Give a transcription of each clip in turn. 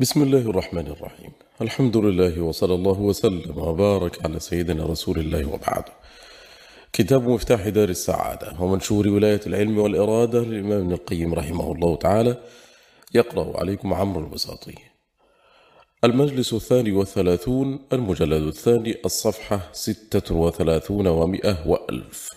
بسم الله الرحمن الرحيم. الحمد لله وصلى الله وسلم وبارك على سيدنا رسول الله وبعد. كتاب مفتاح دار السعادة ومنشور ولاية العلم والإرادة للإمام ابن القيم رحمه الله تعالى. يقرأ عليكم عمرو البساطي. المجلس الثاني والثلاثون المجلد الثاني الصفحة ستة وثلاثون ومئة وألف.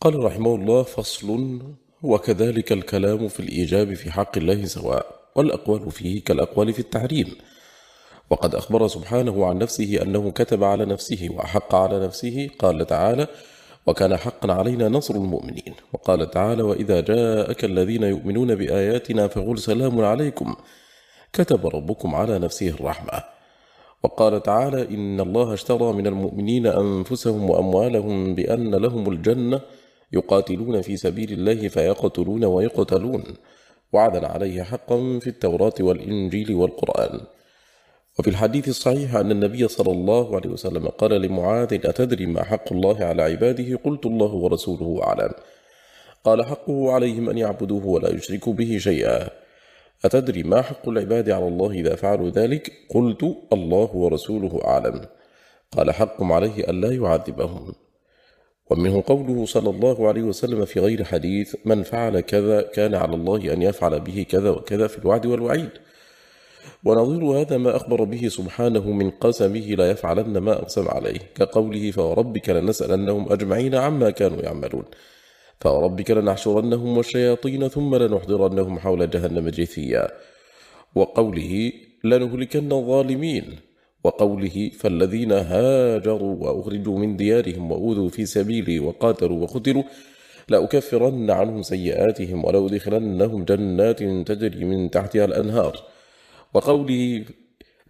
قال رحمه الله فصل وكذلك الكلام في الإيجاب في حق الله سواء والأقوال فيه كالأقوال في التحريم. وقد أخبر سبحانه عن نفسه أنه كتب على نفسه وأحق على نفسه قال تعالى وكان حقا علينا نصر المؤمنين وقال تعالى وإذا جاءك الذين يؤمنون بآياتنا فقل سلام عليكم كتب ربكم على نفسه الرحمة. وقال تعالى إن الله اشترى من المؤمنين أنفسهم وأموالهم بأن لهم الجنة يقاتلون في سبيل الله فيقتلون ويقتلون. وعدا عليه حقا في التوراة والإنجيل والقرآن. وفي الحديث الصحيح أن النبي صلى الله عليه وسلم قال لمعاذ أتدري ما حق الله على عباده؟ قلت الله ورسوله أعلم. قال حقه عليهم أن يعبدوه ولا يشركوا به شيئا. أتدري ما حق العباد على الله إذا فعلوا ذلك؟ قلت الله ورسوله أعلم. قال حقهم عليه أن لا يعذبهم. ومنه قوله صلى الله عليه وسلم في غير حديث من فعل كذا كان على الله أن يفعل به كذا وكذا في الوعد والوعيد. ونظير هذا ما أخبر به سبحانه من قسمه لا يفعلن ما أقسم عليه كقوله فوربك لنسألنهم أجمعين عما كانوا يعملون. فوربك لنحشرنهم والشياطين ثم لنحضرنهم حول جهنم جثيا. وقوله لنهلكن الظالمين. وقوله فالذين هاجروا وأخرجوا من ديارهم وأوذوا في سبيلي وقاتلوا وقتلوا لأكفرن عنهم سيئاتهم ولأدخلنهم جنات تجري من تحتها الأنهار. وقوله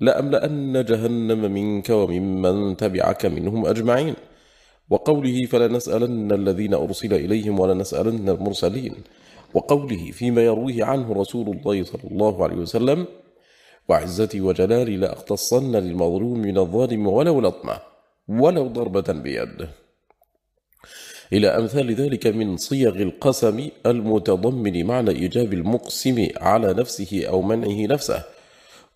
لأملأن جهنم منك وممن تبعك منهم أجمعين. وقوله فلنسألن الذين أرسل إليهم ولنسألن المرسلين. وقوله فيما يرويه عنه رسول الله صلى الله عليه وسلم وعزتي وجلالي لأختصن للمظلوم من الظالم ولو لطمة ولو ضربة بيده إلى أمثال ذلك من صيغ القسم المتضمن معنى إيجاب المقسم على نفسه أو منعه نفسه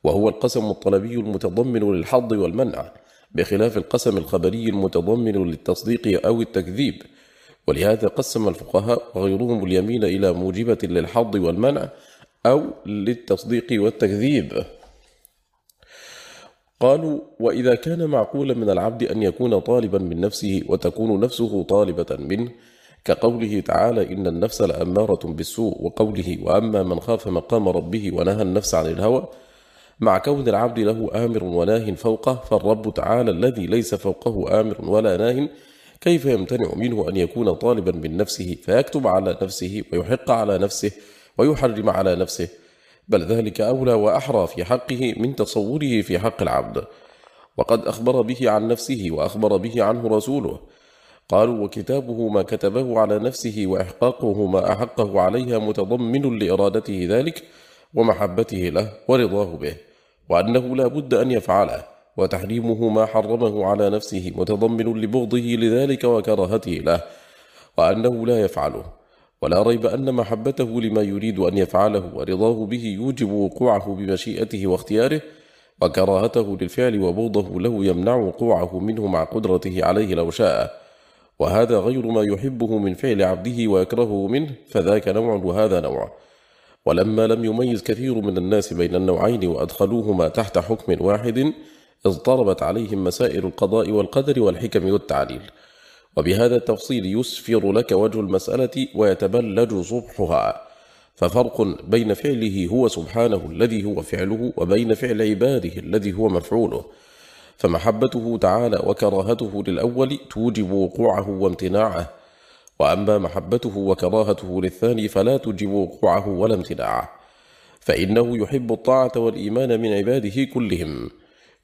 وهو القسم الطلبي المتضمن للحظ والمنع بخلاف القسم الخبري المتضمن للتصديق أو التكذيب. ولهذا قسم الفقهاء وغيرهم اليمين إلى موجبة للحظ والمنع أو للتصديق والتكذيب. قالوا وإذا كان معقولا من العبد أن يكون طالبا من نفسه وتكون نفسه طالبة منه كقوله تعالى إن النفس لأمارة بالسوء وقوله وأما من خاف مقام ربه ونهى النفس عن الهوى مع كون العبد له آمر وناه فوقه فالرب تعالى الذي ليس فوقه آمر ولا ناه كيف يمتنع منه أن يكون طالبا من نفسه؟ فيكتب على نفسه ويحق على نفسه ويحرم على نفسه. بل ذلك أولى وأحرى في حقه من تصوره في حق العبد. وقد أخبر به عن نفسه وأخبر به عنه رسوله. قالوا وكتابه ما كتبه على نفسه وإحقاقه ما أحقه عليها متضمن لإرادته ذلك ومحبته له ورضاه به وأنه لا بد أن يفعله وتحريمه ما حرمه على نفسه متضمن لبغضه لذلك وكراهته له وأنه لا يفعله. ولا ريب أن محبته لما يريد أن يفعله ورضاه به يوجب وقوعه بمشيئته واختياره وكراهته للفعل وبغضه له يمنع وقوعه منه مع قدرته عليه لو شاء. وهذا غير ما يحبه من فعل عبده ويكرهه منه فذاك نوع وهذا نوع. ولما لم يميز كثير من الناس بين النوعين وأدخلوهما تحت حكم واحد اضطربت عليهم مسائل القضاء والقدر والحكم والتعليل. وبهذا التفصيل يسفر لك وجه المسألة ويتبلج صبحها. ففرق بين فعله هو سبحانه الذي هو فعله وبين فعل عباده الذي هو مفعوله. فمحبته تعالى وكراهته للأول توجب وقوعه وامتناعه. وأما محبته وكراهته للثاني فلا توجب وقوعه ولا امتناعه. فإنه يحب الطاعة والإيمان من عباده كلهم.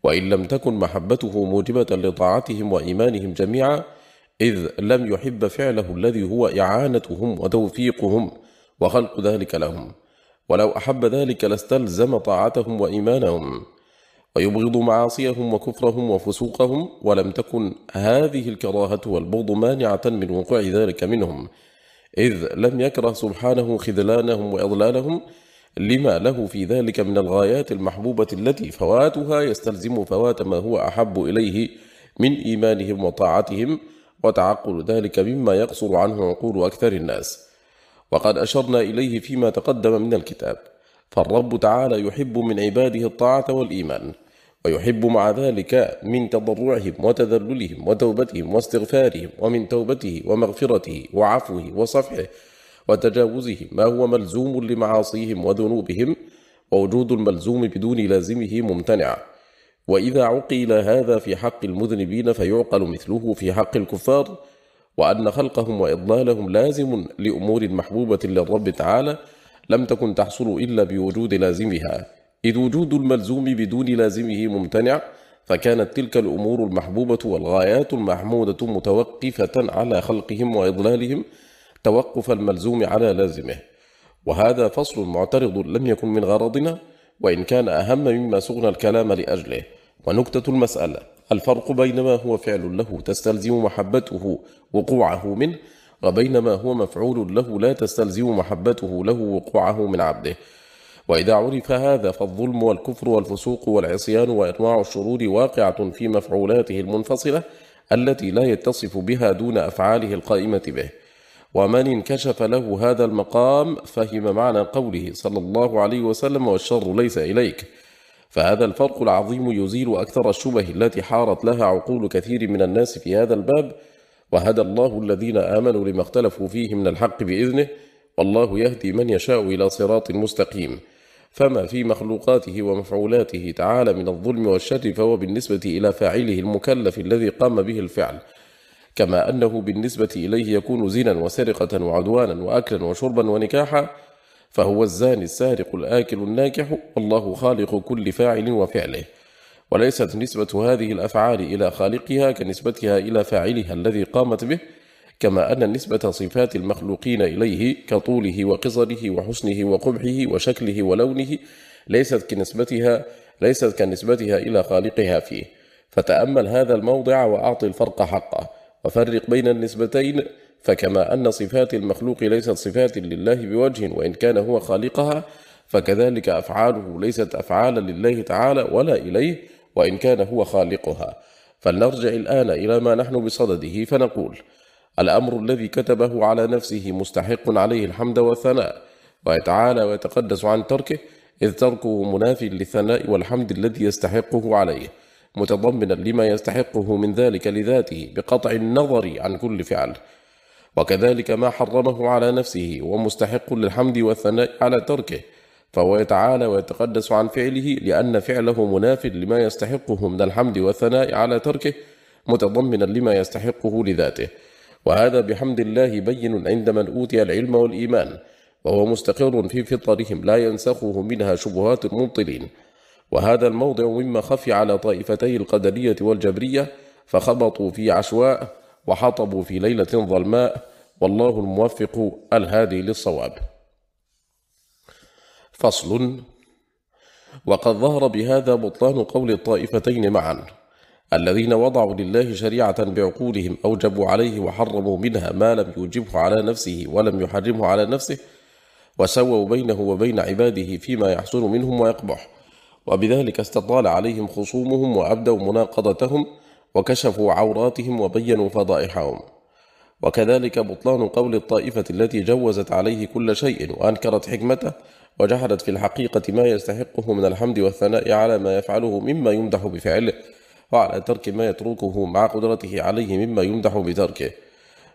وإن لم تكن محبته موجبة لطاعتهم وإيمانهم جميعا إذ لم يحب فعله الذي هو إعانتهم وتوفيقهم وخلق ذلك لهم. ولو أحب ذلك لاستلزم طاعتهم وإيمانهم ويبغض معاصيهم وكفرهم وفسوقهم ولم تكن هذه الكراهة والبغض مانعة من وقوع ذلك منهم. إذ لم يكره سبحانه خذلانهم وإضلالهم لما له في ذلك من الغايات المحبوبة التي فواتها يستلزم فوات ما هو أحب إليه من إيمانهم وطاعتهم وتعقل ذلك مما يقصر عنه عقول أكثر الناس. وقد أشرنا إليه فيما تقدم من الكتاب. فالرب تعالى يحب من عباده الطاعة والإيمان ويحب مع ذلك من تضرعهم وتذللهم وتوبتهم واستغفارهم ومن توبته ومغفرته وعفوه وصفحه وتجاوزه ما هو ملزوم لمعاصيهم وذنوبهم ووجود الملزوم بدون لازمه ممتنع. وإذا عقل هذا في حق المذنبين فيعقل مثله في حق الكفار وأن خلقهم وإضلالهم لازم لأمور محبوبة للرب تعالى لم تكن تحصل إلا بوجود لازمها. إذ وجود الملزوم بدون لازمه ممتنع فكانت تلك الأمور المحبوبة والغايات المحمودة متوقفة على خلقهم وإضلالهم توقف الملزوم على لازمه. وهذا فصل معترض لم يكن من غرضنا وإن كان أهم مما سغنا الكلام لأجله. ونكتة المسألة الفرق بين ما هو فعل له تستلزم محبته وقوعه منه وبين ما هو مفعول له لا تستلزم محبته له وقوعه من عبده. وإذا عرف هذا فالظلم والكفر والفسوق والعصيان وأنواع الشرور واقعة في مفعولاته المنفصلة التي لا يتصف بها دون أفعاله القائمة به. ومن انكشف له هذا المقام فهم معنى قوله صلى الله عليه وسلم والشر ليس إليك. فهذا الفرق العظيم يزيل أكثر الشبه التي حارت لها عقول كثير من الناس في هذا الباب. وهدى الله الذين آمنوا لما اختلفوا فيه من الحق بإذنه والله يهدي من يشاء إلى صراط مستقيم. فما في مخلوقاته ومفعولاته تعالى من الظلم والشر فهو بالنسبة إلى فاعله المكلف الذي قام به الفعل. كما أنه بالنسبة إليه يكون زنا وسرقة وعدوانا وأكلا وشربا ونكاحا فهو الزاني السارق الآكل الناكح والله خالق كل فاعل وفعله. وليست نسبة هذه الأفعال إلى خالقها كنسبتها إلى فاعلها الذي قامت به كما أن نسبة صفات المخلوقين إليه كطوله وقصره وحسنه وقبحه وشكله ولونه ليست كنسبتها ليست كنسبتها إلى خالقها فيه. فتأمل هذا الموضع وأعطي الفرق حقه. وفرق بين النسبتين فكما أن صفات المخلوق ليست صفات لله بوجه وإن كان هو خالقها فكذلك أفعاله ليست أفعالا لله تعالى ولا إليه وإن كان هو خالقها. فلنرجع الآن إلى ما نحن بصدده فنقول الأمر الذي كتبه على نفسه مستحق عليه الحمد والثناء ويتعالى ويتقدس عن تركه إذ تركه منافي للثناء والحمد الذي يستحقه عليه. متضمنا لما يستحقه من ذلك لذاته بقطع النظر عن كل فعل. وكذلك ما حرمه على نفسه ومستحق للحمد والثناء على تركه فهو يتعالى ويتقدس عن فعله لأن فعله مناف لما يستحقه من الحمد والثناء على تركه متضمنا لما يستحقه لذاته. وهذا بحمد الله بين عند من أوتي العلم والإيمان وهو مستقر في فطرهم لا ينسخه منها شبهات المبطلين وهذا الموضع مما خفي على طائفتي القدرية والجبرية فخبطوا في عشواء وحطبوا في ليلة ظلماء والله الموفق الهادي للصواب. فصل. وقد ظهر بهذا بطلان قول الطائفتين معا الذين وضعوا لله شريعة بعقولهم أوجبوا عليه وحرموا منها ما لم يوجبه على نفسه ولم يحرمه على نفسه وسووا بينه وبين عباده فيما يحصل منهم ويقبح وبذلك استطال عليهم خصومهم وأبدوا مناقضتهم وكشفوا عوراتهم وبينوا فضائحهم. وكذلك بطلان قول الطائفة التي جوزت عليه كل شيء وأنكرت حكمته وجحدت في الحقيقة ما يستحقه من الحمد والثناء على ما يفعله مما يمدح بفعله وعلى ترك ما يتركه مع قدرته عليه مما يمدح بتركه.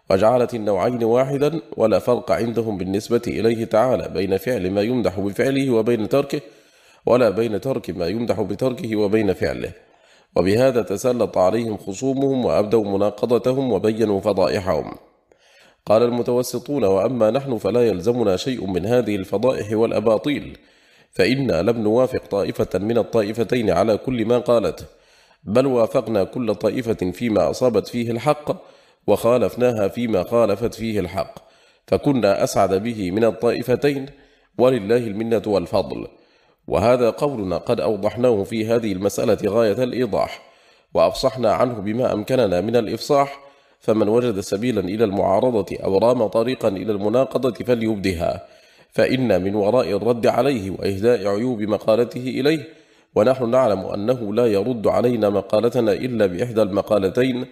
وجعلت النوعين واحدا ولا فرق عندهم بالنسبة إليه تعالى بين فعل ما يمدح بفعله وبين تركه ولا بين ترك ما يمدح بتركه وبين فعله. وبهذا تسلط عليهم خصومهم وأبدوا مناقضتهم وبينوا فضائحهم. قال المتوسطون وأما نحن فلا يلزمنا شيء من هذه الفضائح والأباطيل فإنا لم نوافق طائفة من الطائفتين على كل ما قالته بل وافقنا كل طائفة فيما أصابت فيه الحق وخالفناها فيما خالفت فيه الحق فكنا أسعد به من الطائفتين ولله المنة والفضل. وهذا قولنا قد أوضحناه في هذه المسألة غاية الإيضاح وأفصحنا عنه بما أمكننا من الإفصاح فمن وجد سبيلا إلى المعارضة أو رام طريقا إلى المناقضة فليبدها فإن من وراء الرد عليه وإهداء عيوب مقالته إليه ونحن نعلم أنه لا يرد علينا مقالتنا إلا بإحدى المقالتين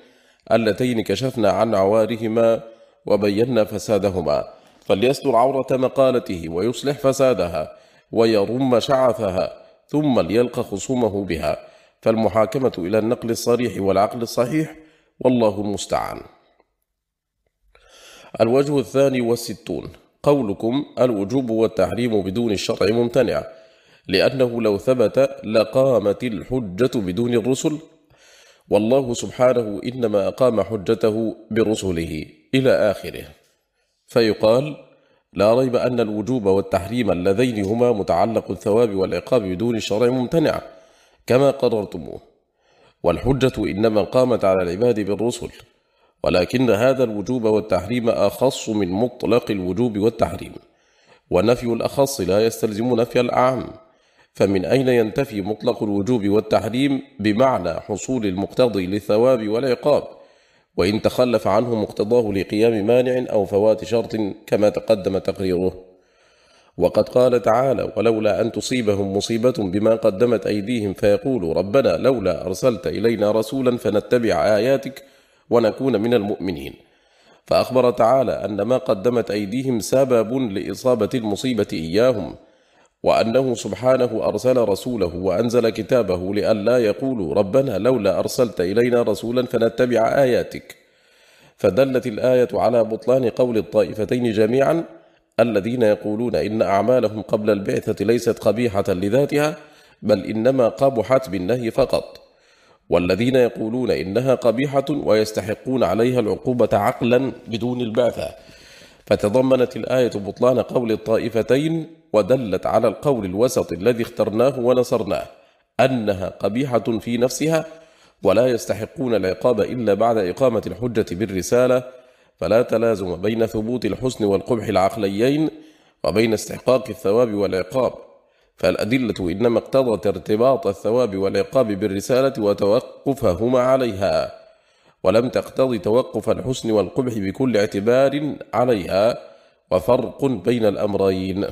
اللتين كشفنا عن عوارهما وبينا فسادهما. فليستر عورة مقالته ويصلح فسادها. ويرم شعثها ثم ليلقى خصومه بها. فالمحاكمة إلى النقل الصريح والعقل الصحيح والله المستعان الوجه الثاني والستون. قولكم الوجوب والتحريم بدون الشرع ممتنع لأنه لو ثبت لقامت الحجة بدون الرسل. والله سبحانه إنما أقام حجته برسله إلى آخره. فيقال لا ريب أن الوجوب والتحريم اللذين هما متعلق الثواب والعقاب بدون الشرع ممتنع كما قررتموه. والحجة إنما قامت على العباد بالرسل ولكن هذا الوجوب والتحريم أخص من مطلق الوجوب والتحريم ونفي الأخص لا يستلزم نفي الأعم. فمن أين ينتفي مطلق الوجوب والتحريم بمعنى حصول المقتضي للثواب والعقاب؟ وإن تخلف عنه مقتضاه لقيام مانع أو فوات شرط كما تقدم تقريره. وقد قال تعالى ولولا أن تصيبهم مصيبة بما قدمت أيديهم فيقولوا ربنا لولا أرسلت إلينا رسولا فنتبع آياتك ونكون من المؤمنين فأخبر تعالى أن ما قدمت أيديهم سبب لإصابة المصيبة إياهم. وأنه سبحانه أرسل رسوله وأنزل كتابه لئلا يقولوا ربنا لولا أرسلت إلينا رسولا فنتبع آياتك. فدلت الآية على بطلان قول الطائفتين جميعا الذين يقولون إن أعمالهم قبل البعثة ليست قبيحة لذاتها بل إنما قبحت بالنهي فقط. والذين يقولون إنها قبيحة ويستحقون عليها العقوبة عقلا بدون البعثة. فتضمنت الآية بطلان قول الطائفتين ودلت على القول الوسط الذي اخترناه ونصرناه أنها قبيحة في نفسها ولا يستحقون العقاب إلا بعد إقامة الحجة بالرسالة فلا تلازم بين ثبوت الحسن والقبح العقليين وبين استحقاق الثواب والعقاب فالأدلة إنما اقتضت ارتباط الثواب والعقاب بالرسالة وتوقفهما عليها ولم تقتضي توقف الحسن والقبح بكل اعتبار عليها وفرق بين الأمرين.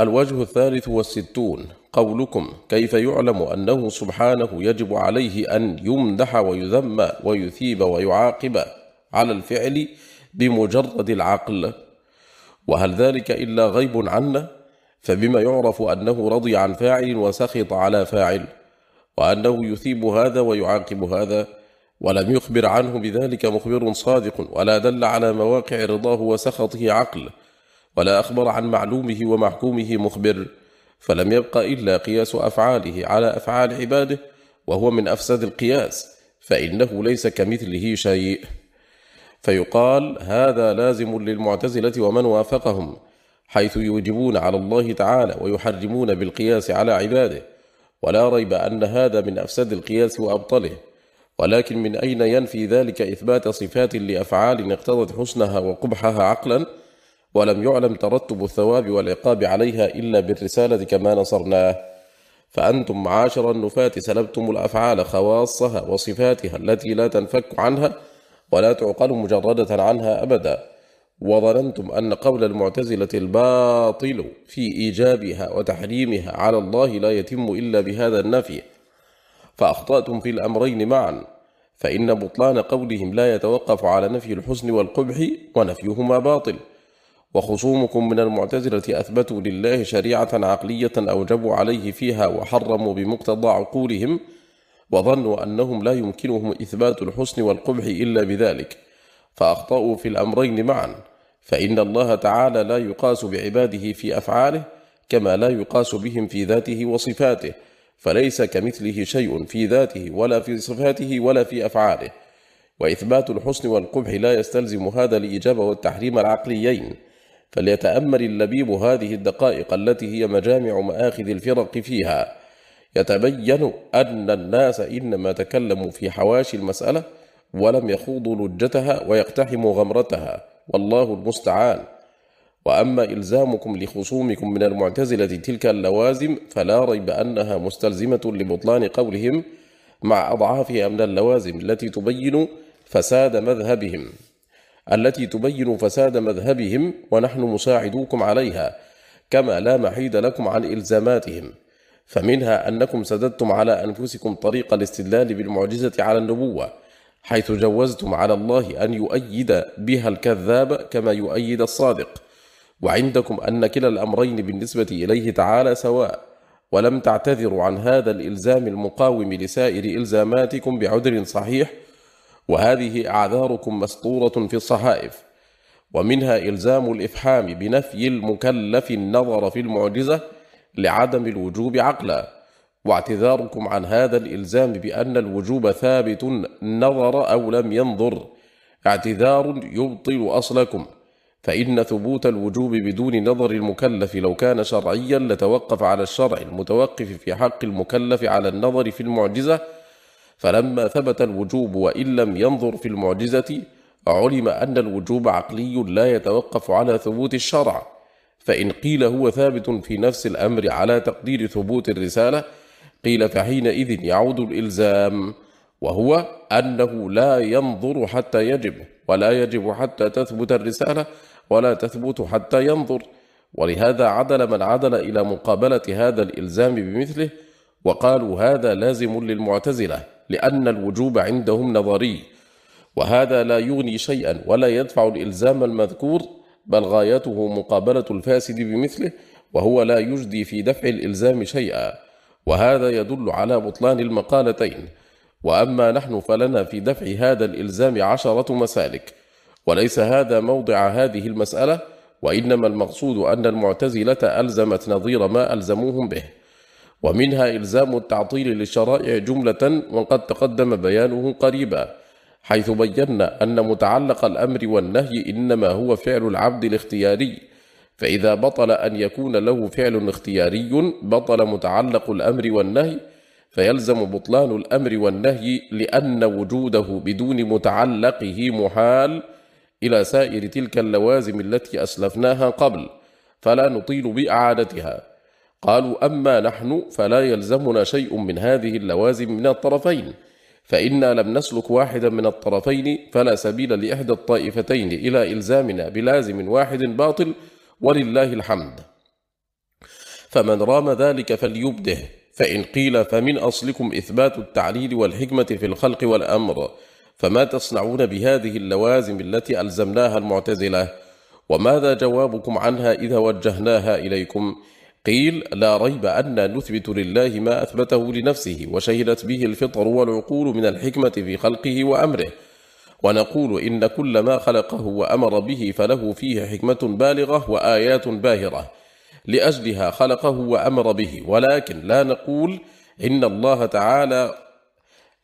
الوجه الثالث والستون. قولكم كيف يعلم أنه سبحانه يجب عليه أن يمدح ويذم ويثيب ويعاقب على الفعل بمجرد العقل؟ وهل ذلك إلا غيب عنا؟ فبما يعرف أنه رضي عن فاعل وسخط على فاعل وأنه يثيب هذا ويعاقب هذا ولم يخبر عنه بذلك مخبر صادق ولا دل على مواقع رضاه وسخطه عقل ولا أخبر عن معلومه ومحكومه مخبر فلم يبق إلا قياس أفعاله على أفعال عباده وهو من أفسد القياس فإنه ليس كمثله شيء. فيقال هذا لازم للمعتزلة ومن وافقهم حيث يوجبون على الله تعالى ويحرمون بالقياس على عباده ولا ريب أن هذا من أفسد القياس وأبطله ولكن من أين ينفي ذلك إثبات صفات لأفعال اقتضت حسنها وقبحها عقلا؟ ولم يعلم ترتب الثواب والعقاب عليها إلا بالرسالة كما نصرناه. فأنتم معاشر النفاة سلبتم الأفعال خواصها وصفاتها التي لا تنفك عنها ولا تعقل مجردة عنها أبدا. وظننتم أن قول المعتزلة الباطل في إيجابها وتحريمها على الله لا يتم إلا بهذا النفي. فأخطأتم في الأمرين معا. فإن بطلان قولهم لا يتوقف على نفي الحسن والقبح ونفيهما باطل. وخصومكم من المعتزلة أثبتوا لله شريعة عقلية أوجبوا عليه فيها وحرموا بمقتضى عقولهم وظنوا أنهم لا يمكنهم إثبات الحسن والقبح إلا بذلك فأخطأوا في الأمرين معا فإن الله تعالى لا يقاس بعباده في أفعاله كما لا يقاس بهم في ذاته وصفاته فليس كمثله شيء في ذاته ولا في صفاته ولا في أفعاله وإثبات الحسن والقبح لا يستلزم هذا الإجابة والتحريم العقليين. فليتأمل اللبيب هذه الدقائق التي هي مجامع مآخذ الفرق فيها. يتبين أن الناس إنما تكلموا في حواشي المسألة ولم يخوضوا لجتها ويقتحموا غمرتها. والله المستعان. وأما إلزامكم لخصومكم من المعتزلة تلك اللوازم فلا ريب أنها مستلزمة لبطلان قولهم مع أضعافها من اللوازم التي تبين فساد مذهبهم. التي تبين فساد مذهبهم ونحن مساعدوكم عليها كما لا محيد لكم عن إلزاماتهم. فمنها أنكم سددتم على أنفسكم طريق الاستدلال بالمعجزة على النبوة حيث جوزتم على الله أن يؤيد بها الكذاب كما يؤيد الصادق. وعندكم أن كلا الأمرين بالنسبة إليه تعالى سواء ولم تعتذروا عن هذا الإلزام المقاوم لسائر إلزاماتكم بعذر صحيح وهذه أعذاركم مسطورة في الصحائف ومنها إلزام الإفحام بنفي المكلف النظر في المعجزة لعدم الوجوب عقلا. واعتذاركم عن هذا الإلزام بأن الوجوب ثابت نظر أو لم ينظر. اعتذار يبطل أصلكم فإن ثبوت الوجوب بدون نظر المكلف لو كان شرعيا لتوقف على الشرع المتوقف في حق المكلف على النظر في المعجزة فلما ثبت الوجوب وإن لم ينظر في المعجزة علم أن الوجوب عقلي لا يتوقف على ثبوت الشرع. فإن قيل هو ثابت في نفس الأمر على تقدير ثبوت الرسالة قيل فحينئذ يعود الإلزام وهو أنه لا ينظر حتى يجب ولا يجب حتى تثبت الرسالة ولا تثبت حتى ينظر. ولهذا عدل من عدل إلى مقابلة هذا الإلزام بمثله وقالوا هذا لازم للمعتزلة. لأن الوجوب عندهم نظري وهذا لا يغني شيئا ولا يدفع الإلزام المذكور بل غايته مقابلة الفاسد بمثله وهو لا يجدي في دفع الإلزام شيئا وهذا يدل على بطلان المقالتين. وأما نحن فلنا في دفع هذا الإلزام عشرة مسالك وليس هذا موضع هذه المسألة وإنما المقصود أن المعتزلة ألزمت نظير ما ألزموهم به. ومنها إلزام التعطيل للشرائع جملة وقد تقدم بيانه قريبا حيث بينا أن متعلق الأمر والنهي إنما هو فعل العبد الاختياري فإذا بطل أن يكون له فعل اختياري بطل متعلق الأمر والنهي فيلزم بطلان الأمر والنهي لأن وجوده بدون متعلقه محال إلى سائر تلك اللوازم التي أسلفناها قبل فلا نطيل بإعادتها. قالوا أما نحن فلا يلزمنا شيء من هذه اللوازم من الطرفين فإنا لم نسلك واحدا من الطرفين فلا سبيل لإحدى الطائفتين إلى إلزامنا بلازم واحد باطل ولله الحمد. فمن رام ذلك فليبده فإن قيل فمن أصلكم إثبات التعليل والحكمة في الخلق والأمر فما تصنعون بهذه اللوازم التي ألزمناها المعتزلة؟ وماذا جوابكم عنها إذا وجهناها إليكم؟ قيل لا ريب أن نثبت لله ما أثبته لنفسه وشهدت به الفطر والعقول من الحكمة في خلقه وأمره. ونقول إن كل ما خلقه وأمر به فله فيه حكمة بالغة وآيات باهرة. لأجلها خلقه وأمر به. ولكن لا نقول إن الله تعالى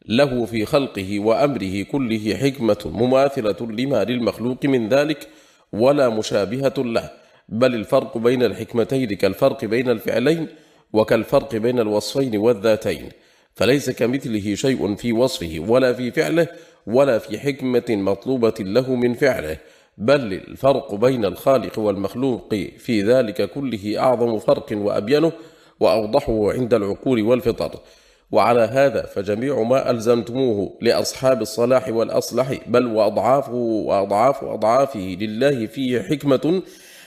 له في خلقه وأمره كله حكمة مماثلة لما للمخلوق من ذلك ولا مشابهة له. بل الفرق بين الحكمتين كالفرق بين الفعلين وكالفرق بين الوصفين والذاتين. فليس كمثله شيء في وصفه ولا في فعله ولا في حكمة مطلوبة له من فعله. بل الفرق بين الخالق والمخلوق في ذلك كله أعظم فرق وأبينه وأوضحه عند العقول والفطر. وعلى هذا فجميع ما ألزمتموه لأصحاب الصلاح والأصلح بل وأضعافه وأضعاف أضعافه لله فيه حكمة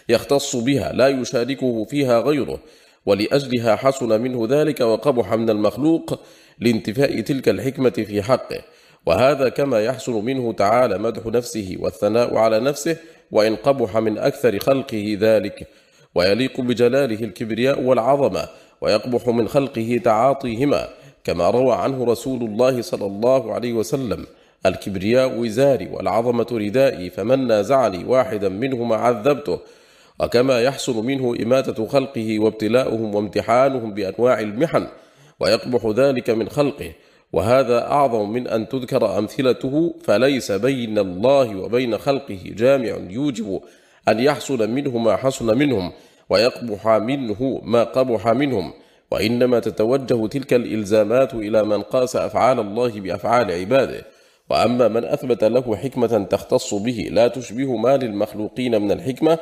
يختص بها لا يشاركه فيها غيره. ولأجلها حسن منه ذلك وقبح من المخلوق لانتفاء تلك الحكمة في حقه. وهذا كما يحسن منه تعالى مدح نفسه والثناء على نفسه وإن قبح من أكثر خلقه ذلك. ويليق بجلاله الكبرياء والعظمة ويقبح من خلقه تعاطيهما كما روى عنه رسول الله صلى الله عليه وسلم الكبرياء وزاري والعظمة ردائي فمن نازعني واحدا منهما عذبته وكما يحصل منه إماتة خلقه وابتلاؤهم وامتحانهم بأنواع المحن ويقبح ذلك من خلقه. وهذا أعظم من أن تذكر أمثلته فليس بين الله وبين خلقه جامع يوجب أن يحصل منه ما حصل منهم ويقبح منه ما قبح منهم. وإنما تتوجه تلك الإلزامات إلى من قاس أفعال الله بأفعال عباده. وأما من أثبت له حكمة تختص به لا تشبه ما للمخلوقين من الحكمة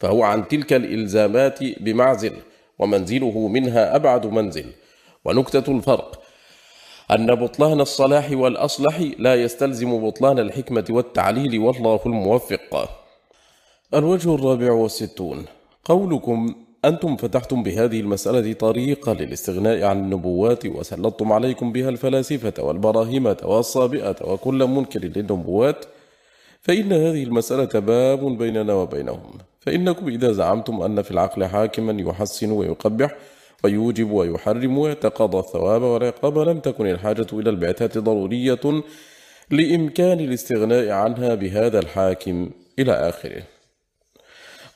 فهو عن تلك الإلزامات بمعزل ومنزله منها أبعد منزل. ونكتة الفرق أن بطلان الصلاح والأصلح لا يستلزم بطلان الحكمة والتعليل والله الموفق. الوجه الرابع والستون. قولكم أنتم فتحتم بهذه المسألة طريقة للاستغناء عن النبوات وسلطتم عليكم بها الفلاسفة والبراهمة والصابئة وكل منكر للنبوات. فإن هذه المسألة باب بيننا وبينهم. فإنكم إذا زعمتم أن في العقل حاكما يحسن ويقبح ويوجب ويحرم ويتقاضى الثواب والعقاب لم تكن الحاجة إلى البعثة ضرورية لإمكان الاستغناء عنها بهذا الحاكم إلى آخره.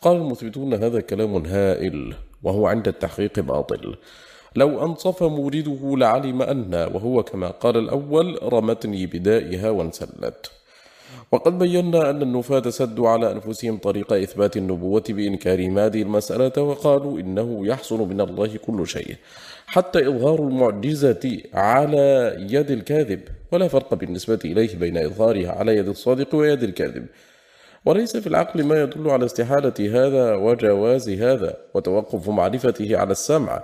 قال المثبتون هذا كلام هائل وهو عند التحقيق باطل. لو أنصف مورده لعلم أن وهو كما قال الأول رمتني بدائها وانسلت. وقد بينا أن النفاة سدوا على أنفسهم طريق إثبات النبوة بإنكارهم هذه المسألة وقالوا إنه يحصل من الله كل شيء حتى إظهار المعجزة على يد الكاذب ولا فرق بالنسبة إليه بين إظهارها على يد الصادق ويد الكاذب. وليس في العقل ما يدل على استحالة هذا وجواز هذا وتوقف معرفته على السمع.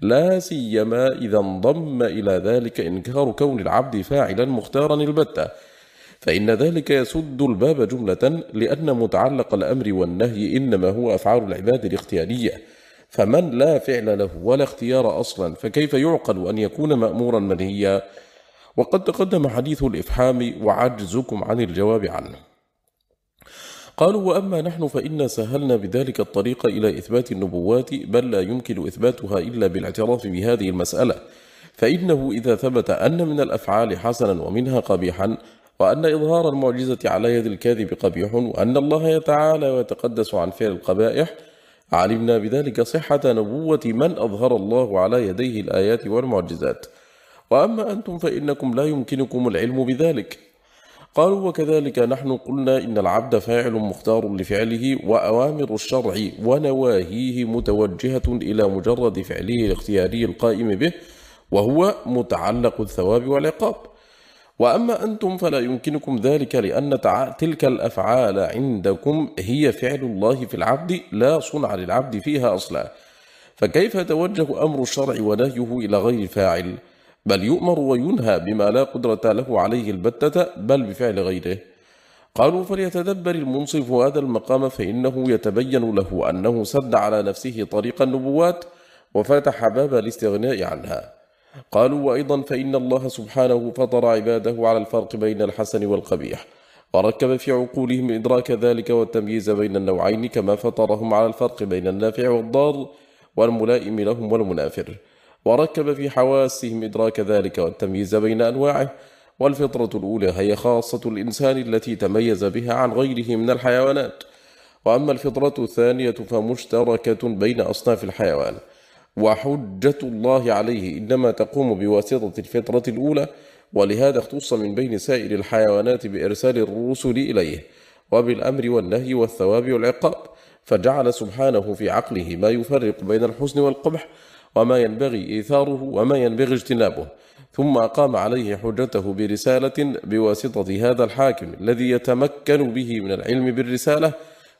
لا سيما إذا انضم إلى ذلك إنكار كون العبد فاعلا مختارا البتة. فإن ذلك يسد الباب جملة لأن متعلق الأمر والنهي إنما هو أفعال العباد الاختيارية. فمن لا فعل له ولا اختيار أصلا فكيف يعقل أن يكون مأمورا منهيا؟ وقد تقدم حديث الإفحام وعجزكم عن الجواب عنه. قالوا وأما نحن فإنا سهلنا بذلك الطريق إلى إثبات النبوات بل لا يمكن إثباتها إلا بالاعتراف بهذه المسألة. فإنه إذا ثبت أن من الأفعال حسنا ومنها قبيحا وأن إظهار المعجزة على يد الكاذب قبيح وأن الله يتعالى ويتقدس عن فعل القبائح. علمنا بذلك صحة نبوة من أظهر الله على يديه الآيات والمعجزات. وأما أنتم فإنكم لا يمكنكم العلم بذلك. قالوا وكذلك نحن قلنا إن العبد فاعل مختار لفعله وأوامر الشرع ونواهيه متوجهة إلى مجرد فعله الاختياري القائم به وهو متعلق الثواب والعقاب. وأما أنتم فلا يمكنكم ذلك لأن تلك الأفعال عندكم هي فعل الله في العبد لا صنع للعبد فيها أصلا. فكيف يتوجه أمر الشرع ونهيه إلى غير الفاعل بل يؤمر وينهى بما لا قدرة له عليه البتة بل بفعل غيره. قالوا فليتدبر المنصف هذا المقام فإنه يتبين له أنه سد على نفسه طريق النبوات وفتح باب الاستغناء عنها. قالوا وأيضا فإن الله سبحانه فطر عباده على الفرق بين الحسن والقبيح وركب في عقولهم إدراك ذلك والتمييز بين النوعين كما فطرهم على الفرق بين النافع والضار والملائم لهم والمنافر وركب في حواسهم إدراك ذلك والتمييز بين أنواعه والفطرة الأولى هي خاصة الإنسان التي تميز بها عن غيره من الحيوانات وأما الفطرة الثانية فمشتركة بين أصناف الحيوان وحجة الله عليه. إنما تقوم بواسطة الفطرة الأولى ولهذا اختص من بين سائر الحيوانات بإرسال الرسل إليه وبالأمر والنهي والثواب والعقاب. فجعل سبحانه في عقله ما يفرق بين الحسن والقبح وما ينبغي إيثاره وما ينبغي اجتنابه. ثم أقام عليه حجته برسالة بواسطة هذا الحاكم الذي يتمكن به من العلم بالرسالة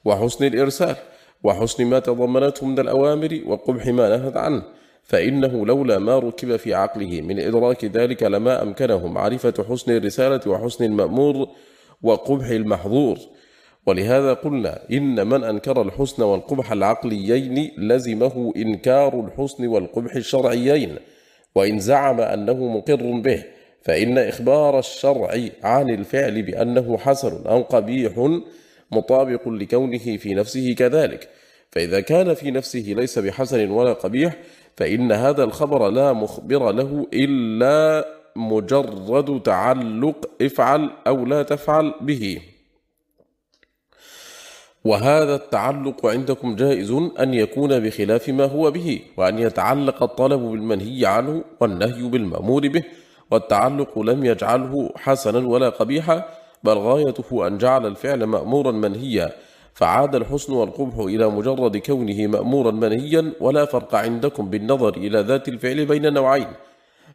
وحسن الإرسال. وحسن ما تضمنته من الأوامر وقبح ما نهت عنه فإنه لولا ما ركب في عقله من إدراك ذلك لما أمكنه معرفة حسن الرسالة وحسن المأمور وقبح المحظور. ولهذا قلنا إن من أنكر الحسن والقبح العقليين لزمه إنكار الحسن والقبح الشرعيين وإن زعم أنه مقر به فإن إخبار الشرع عن الفعل بأنه حسن أو قبيح مطابق لكونه في نفسه كذلك. فإذا كان في نفسه ليس بحسن ولا قبيح فإن هذا الخبر لا مخبر له إلا مجرد تعلق افعل أو لا تفعل به. وهذا التعلق عندكم جائز أن يكون بخلاف ما هو به وأن يتعلق الطلب بالمنهي عنه والنهي بالمأمور به. والتعلق لم يجعله حسنا ولا قبيحا بل غايته أن جعل الفعل مأمورا منهيا. فعاد الحسن والقبح إلى مجرد كونه مأمورا منهيا ولا فرق عندكم بالنظر إلى ذات الفعل بين نوعين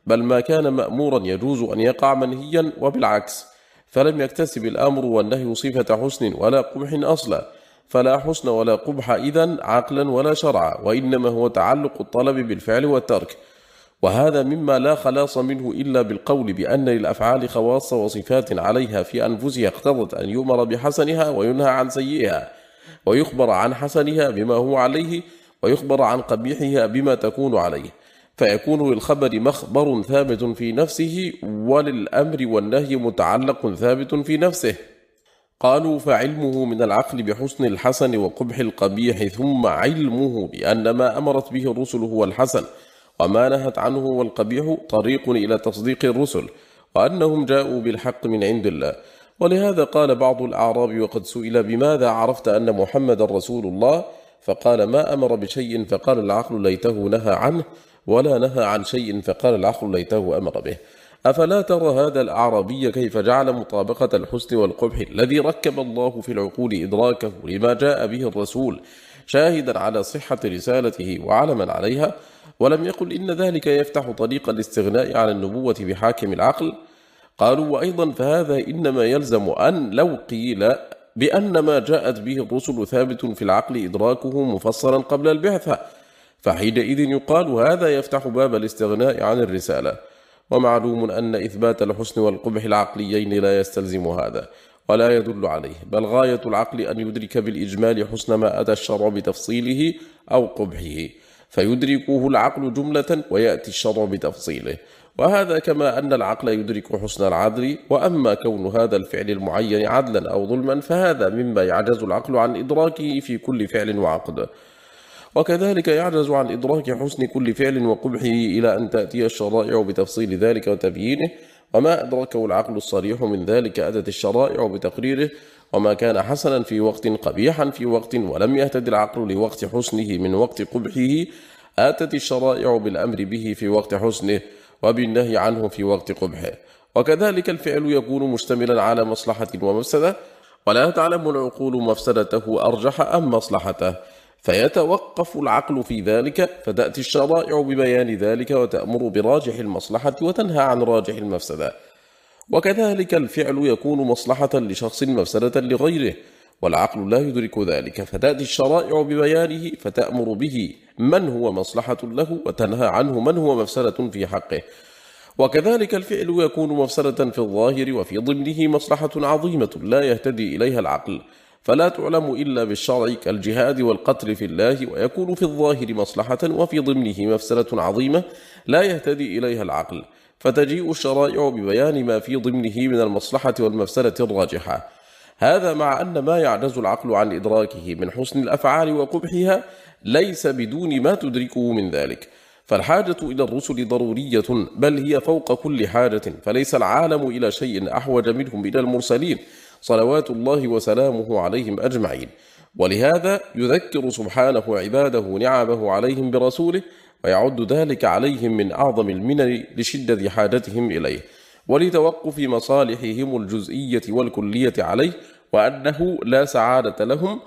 بل ما كان مأمورا يجوز أن يقع منهيا وبالعكس فلم يكتسب الأمر والنهي صفة حسن ولا قبح أصلا فلا حسن ولا قبح إذن عقلا ولا شرعا وإنما هو تعلق الطلب بالفعل والترك وهذا مما لا خلاص منه إلا بالقول بأن للأفعال خواص وصفات عليها في أنفسها اقتضت أن يؤمر بحسنها وينهى عن سيئها ويخبر عن حسنها بما هو عليه ويخبر عن قبيحها بما تكون عليه. فيكون للخبر مخبر ثابت في نفسه وللأمر والنهي متعلق ثابت في نفسه. قالوا فعلمه من العقل بحسن الحسن وقبح القبيح ثم علمه بأن ما أمرت به الرسل هو الحسن وما نهت عنه هو القبيح طريق إلى تصديق الرسل وأنهم جاءوا بالحق من عند الله. ولهذا قال بعض الأعراب وقد سئل بماذا عرفت أن محمد رسول الله؟ فقال ما أمر بشيء فقال العقل ليته نهى عنه ولا نهى عن شيء فقال العقل ليته أمر به. أفلا ترى هذا الأعرابي كيف جعل مطابقة الحسن والقبح الذي ركب الله في العقول إدراكه لما جاء به الرسول شاهدا على صحة رسالته وعلما عليها؟ ولم يقل إن ذلك يفتح طريق الاستغناء عن النبوة بحاكم العقل. قالوا وأيضا فهذا إنما يلزم أن لو قيل بأن ما جاءت به الرسل ثابت في العقل إدراكه مفصلا قبل البعثة فحينئذ يقال هذا يفتح باب الاستغناء عن الرسالة. ومعلوم أن إثبات الحسن والقبح العقليين لا يستلزم هذا ولا يدل عليه بل غاية العقل أن يدرك بالإجمال حسن ما أتى الشرع بتفصيله أو قبحه. فيدركه العقل جملة ويأتي الشرع بتفصيله. وهذا كما أن العقل يدرك حسن العدل وأما كون هذا الفعل المعين عدلا أو ظلما فهذا مما يعجز العقل عن إدراكه في كل فعل وعقد. وكذلك يعجز عن إدراك حسن كل فعل وقبحه إلى أن تأتي الشرائع بتفصيل ذلك وتبيينه. وما أدركه العقل الصريح من ذلك أتت الشرائع بتقريره. وما كان حسنا في وقت قبيحا في وقت ولم يهتد العقل لوقت حسنه من وقت قبحه آتت الشرائع بالأمر به في وقت حسنه وبالنهي عنه في وقت قبحه. وكذلك الفعل يكون مشتملا على مصلحة ومفسدة ولا تعلم العقول مفسدته أرجح أم مصلحته. فيتوقف العقل في ذلك فتأتي الشرائع ببيان ذلك وتأمر براجح المصلحة وتنهى عن راجح المفسدة. وكذلك الفعل يكون مصلحة لشخص مفسدة لغيره والعقل لا يدرك ذلك فتأتي الشرائع ببيانه فتأمر به من هو مصلحة له وتنهى عنه من هو مفسدة في حقه. وكذلك الفعل يكون مفسدة في الظاهر وفي ضمنه مصلحة عظيمة لا يهتدي إليها العقل فلا تعلم إلا بالشرع كالجهاد والقتل في الله ويكون في الظاهر مصلحة وفي ضمنه مفسدة عظيمة لا يهتدي إليها العقل. فتجيء الشرائع ببيان ما في ضمنه من المصلحة والمفسدة الراجحة. هذا مع أن ما يعجز العقل عن إدراكه من حسن الأفعال وقبحها ليس بدون ما تدركه من ذلك. فالحاجة إلى الرسل ضرورية بل هي فوق كل حاجة فليس العالم إلى شيء أحوج منهم إلى المرسلين. صلوات الله وسلامه عليهم أجمعين. ولهذا يذكر سبحانه عباده نعمه عليهم برسوله ويعد ذلك عليهم من أعظم المنن لشدة حاجتهم إليه ولتوقف مصالحهم الجزئية والكلية عليه وأنه لا سعادة لهم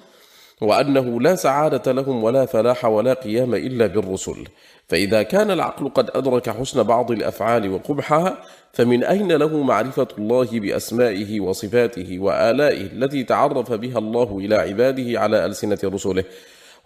وأنه لا سعادة لهم ولا فلاح ولا قيام إلا بالرسل. فإذا كان العقل قد أدرك حسن بعض الأفعال وقبحها فمن أين له معرفة الله بأسمائه وصفاته وآلائه التي تعرف بها الله إلى عباده على ألسنة رسله؟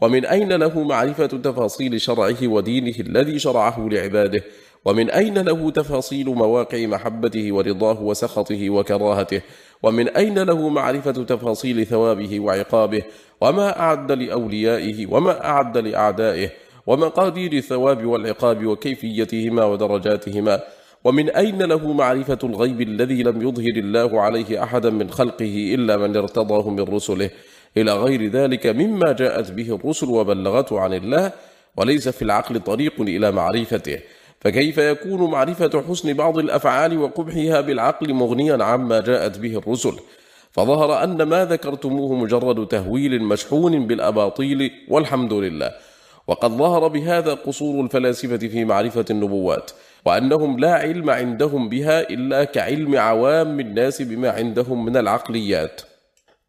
ومن أين له معرفة تفاصيل شرعه ودينه الذي شرعه لعباده؟ ومن أين له تفاصيل مواقع محبته ورضاه وسخطه وكراهته؟ ومن أين له معرفة تفاصيل ثوابه وعقابه؟ وما أعد لأوليائه؟ وما أعد لأعدائه؟ ومقادير الثواب والعقاب وكيفيتهما ودرجاتهما؟ ومن أين له معرفة الغيب الذي لم يظهر الله عليه أحدا من خلقه إلا من ارتضاه من رسله؟ إلى غير ذلك مما جاءت به الرسل وبلغته عن الله وليس في العقل طريق إلى معرفته. فكيف يكون معرفة حسن بعض الأفعال وقبحها بالعقل مغنيا عما جاءت به الرسل؟ فظهر أن ما ذكرتموه مجرد تهويل مشحون بالأباطيل والحمد لله. وقد ظهر بهذا قصور الفلاسفة في معرفة النبوات وأنهم لا علم عندهم بها إلا كعلم عوام الناس بما عندهم من العقليات.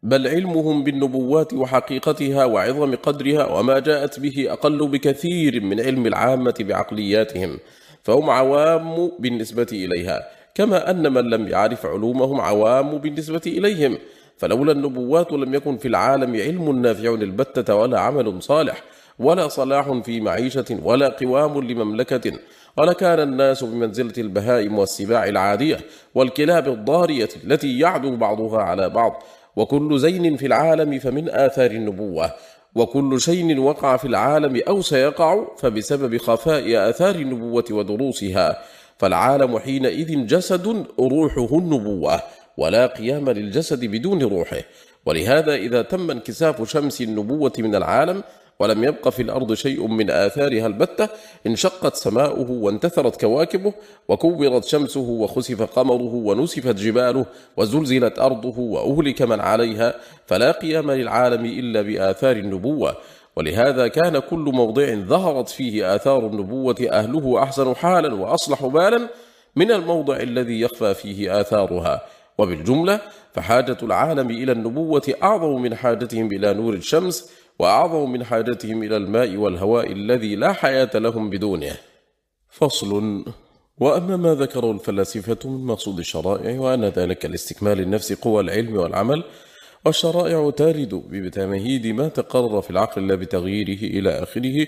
بل علمهم بالنبوات وحقيقتها وعظم قدرها وما جاءت به أقل بكثير من علم العامة بعقلياتهم فهم عوام بالنسبة إليها كما أن من لم يعرف علومهم عوام بالنسبة إليهم فلولا النبوات لم يكن في العالم علم نافع البتة ولا عمل صالح ولا صلاح في معيشة ولا قوام لمملكة ولكان الناس بمنزلة البهائم والسباع العادية والكلاب الضارية التي يعدو بعضها على بعض وكل زين في العالم فمن آثار النبوة وكل شيء وقع في العالم أو سيقع فبسبب خفاء آثار النبوة ودروسها. فالعالم حينئذ جسد روحه النبوة ولا قيام للجسد بدون روحه. ولهذا إذا تم انكساف شمس النبوة من العالم ولم يبق في الأرض شيء من آثارها البتة انشقت سماؤه وانتثرت كواكبه وكورت شمسه وخسف قمره ونسفت جباله وزلزلت أرضه وأهلك من عليها فلا قيام للعالم إلا بآثار النبوة. ولهذا كان كل موضع ظهرت فيه آثار النبوة أهله أحسن حالا وأصلح بالا من الموضع الذي يخفى فيه آثارها. وبالجملة فحاجة العالم إلى النبوة أعظم من حاجتهم إلى نور الشمس وأعظم من حاجتهم إلى الماء والهواء الذي لا حياة لهم بدونه. فصل وأما ما ذكره الفلاسفة من مقصود الشرائع وأن ذلك لاستكمال النفس قوى العلم والعمل. والشرائع تارد بتمهيد ما تقرر في العقل لا بتغييره إلى آخره.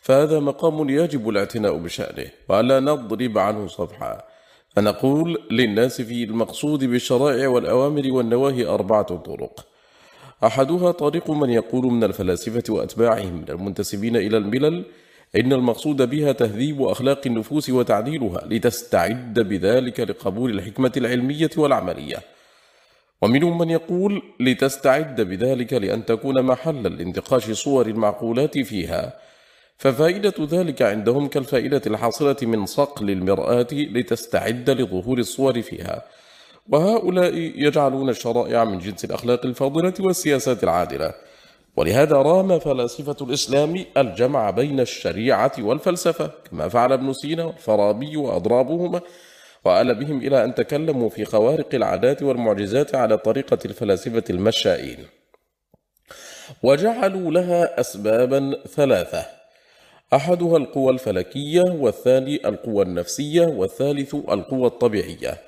فهذا مقام يجب الاعتناء بشأنه وألا نضرب عنه صفحا فنقول للناس في المقصود بالشرائع والأوامر والنواهي أربعة طرق. أحدها طريق من يقول من الفلاسفة وأتباعهم من المنتسبين إلى الملل إن المقصود بها تهذيب أخلاق النفوس وتعديلها لتستعد بذلك لقبول الحكمة العلمية والعملية. ومنهم من يقول لتستعد بذلك لأن تكون محلا لانتقاش صور المعقولات فيها. ففائدة ذلك عندهم كالفائدة الحاصلة من صقل المرآة لتستعد لظهور الصور فيها. وهؤلاء يجعلون الشرائع من جنس الأخلاق الفاضلة والسياسات العادلة. ولهذا رام فلاسفة الإسلام الجمع بين الشريعة والفلسفة كما فعل ابن سينا والفارابي وأضرابهما وآل بهم إلى أن تكلموا في خوارق العادات والمعجزات على طريقة الفلاسفة المشائين. وجعلوا لها أسبابا ثلاثة. أحدها القوى الفلكية والثاني القوى النفسية والثالث القوى الطبيعية.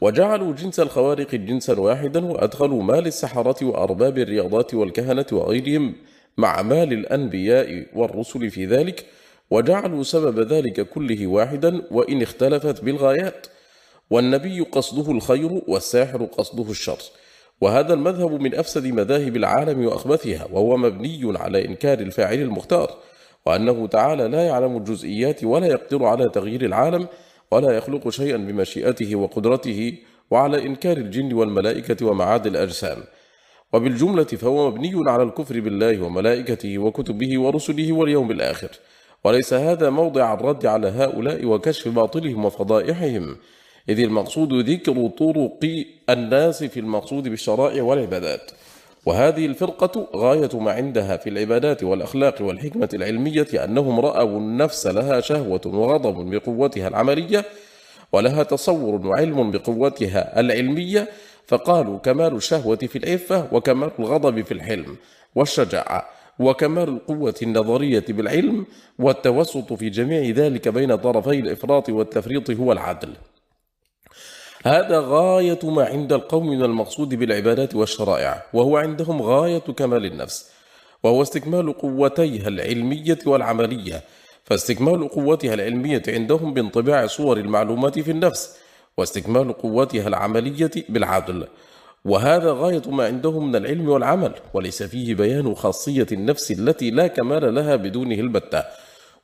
وجعلوا جنس الخوارق جنسا واحدا وأدخلوا مال السحرة وأرباب الرياضات والكهنة وغيرهم مع مال الأنبياء والرسل في ذلك وجعلوا سبب ذلك كله واحدا وإن اختلفت بالغايات والنبي قصده الخير والساحر قصده الشر. وهذا المذهب من أفسد مذاهب العالم وأخبثها وهو مبني على إنكار الفاعل المختار وأنه تعالى لا يعلم الجزئيات ولا يقدر على تغيير العالم ولا يخلق شيئا بمشيئته وقدرته وعلى إنكار الجن والملائكة ومعاد الأجسام. وبالجملة فهو مبني على الكفر بالله وملائكته وكتبه ورسله واليوم الآخر. وليس هذا موضع الرد على هؤلاء وكشف باطلهم وفضائحهم. إذ المقصود ذكر طرق الناس في المقصود بالشرائع والعبادات. وهذه الفرقة غاية ما عندها في العبادات والأخلاق والحكمة العلمية أنهم رأوا النفس لها شهوة وغضب بقوتها العملية ولها تصور وعلم بقوتها العلمية فقالوا كمال الشهوة في العفة وكمال الغضب في الحلم والشجاعة وكمال القوة النظرية بالعلم والتوسط في جميع ذلك بين طرفي الإفراط والتفريط هو العدل. هذا غاية ما عند القوم من المقصود بالعبادات والشرائع وهو عندهم غاية كمال النفس وهو استكمال قوتيها العلمية والعملية. فاستكمال قوتها العلمية عندهم بانطباع صور المعلومات في النفس واستكمال قوتها العملية بالعدل. وهذا غاية ما عندهم من العلم والعمل وليس فيه بيان خاصية النفس التي لا كمال لها بدونه البتة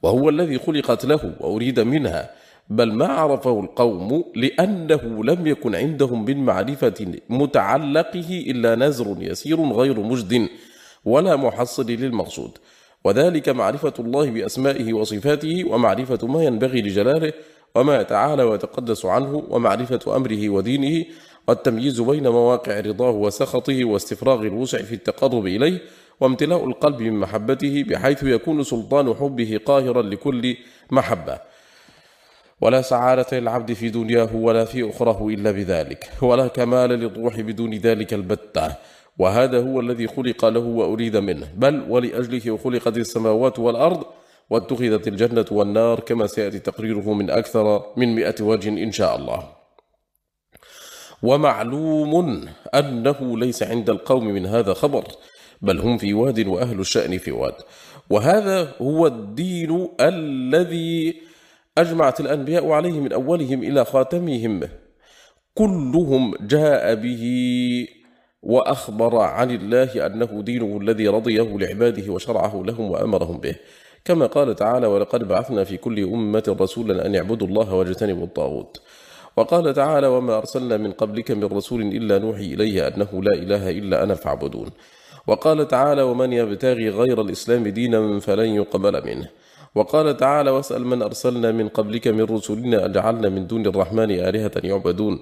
وهو الذي خلقت له وأريد منها. بل ما عرفه القوم لأنه لم يكن عندهم من معرفة متعلقه إلا نزر يسير غير مجد ولا محصل للمقصود. وذلك معرفة الله بأسمائه وصفاته ومعرفة ما ينبغي لجلاله وما تعالى ويتقدس عنه ومعرفة أمره ودينه والتمييز بين مواقع رضاه وسخطه واستفراغ الوسع في التقرب إليه وامتلاء القلب من محبته بحيث يكون سلطان حبه قاهرا لكل محبة. ولا سعادة للعبد في دنياه ولا في أخراه إلا بذلك. ولا كمال للروح بدون ذلك البتة. وهذا هو الذي خلق له وأريد منه. بل ولأجله خلقت السماوات والأرض واتخذت الجنة والنار كما سيأتي تقريره من أكثر من مئة وجه إن شاء الله. ومعلوم أنه ليس عند القوم من هذا خبر بل هم في واد وأهل الشأن في واد. وهذا هو الدين الذي أجمعت الأنبياء عليه من أولهم إلى خاتمهم. كلهم جاء به وأخبر عن الله أنه دينه الذي رضيه لعباده وشرعه لهم وأمرهم به. كما قال تعالى ولقد بعثنا في كل أمة رسولا أن يعبدوا الله واجتنبوا الطاغوت وقال تعالى وما أرسلنا من قبلك من رسول إلا نوحي إليه أنه لا إله إلا أنا فاعبدون وقال تعالى ومن يبتغي غير الإسلام دينا فلن يقبل منه وقال تعالى واسأل من أرسلنا من قبلك من رسلنا أجعلنا من دون الرحمن آلهة يعبدون.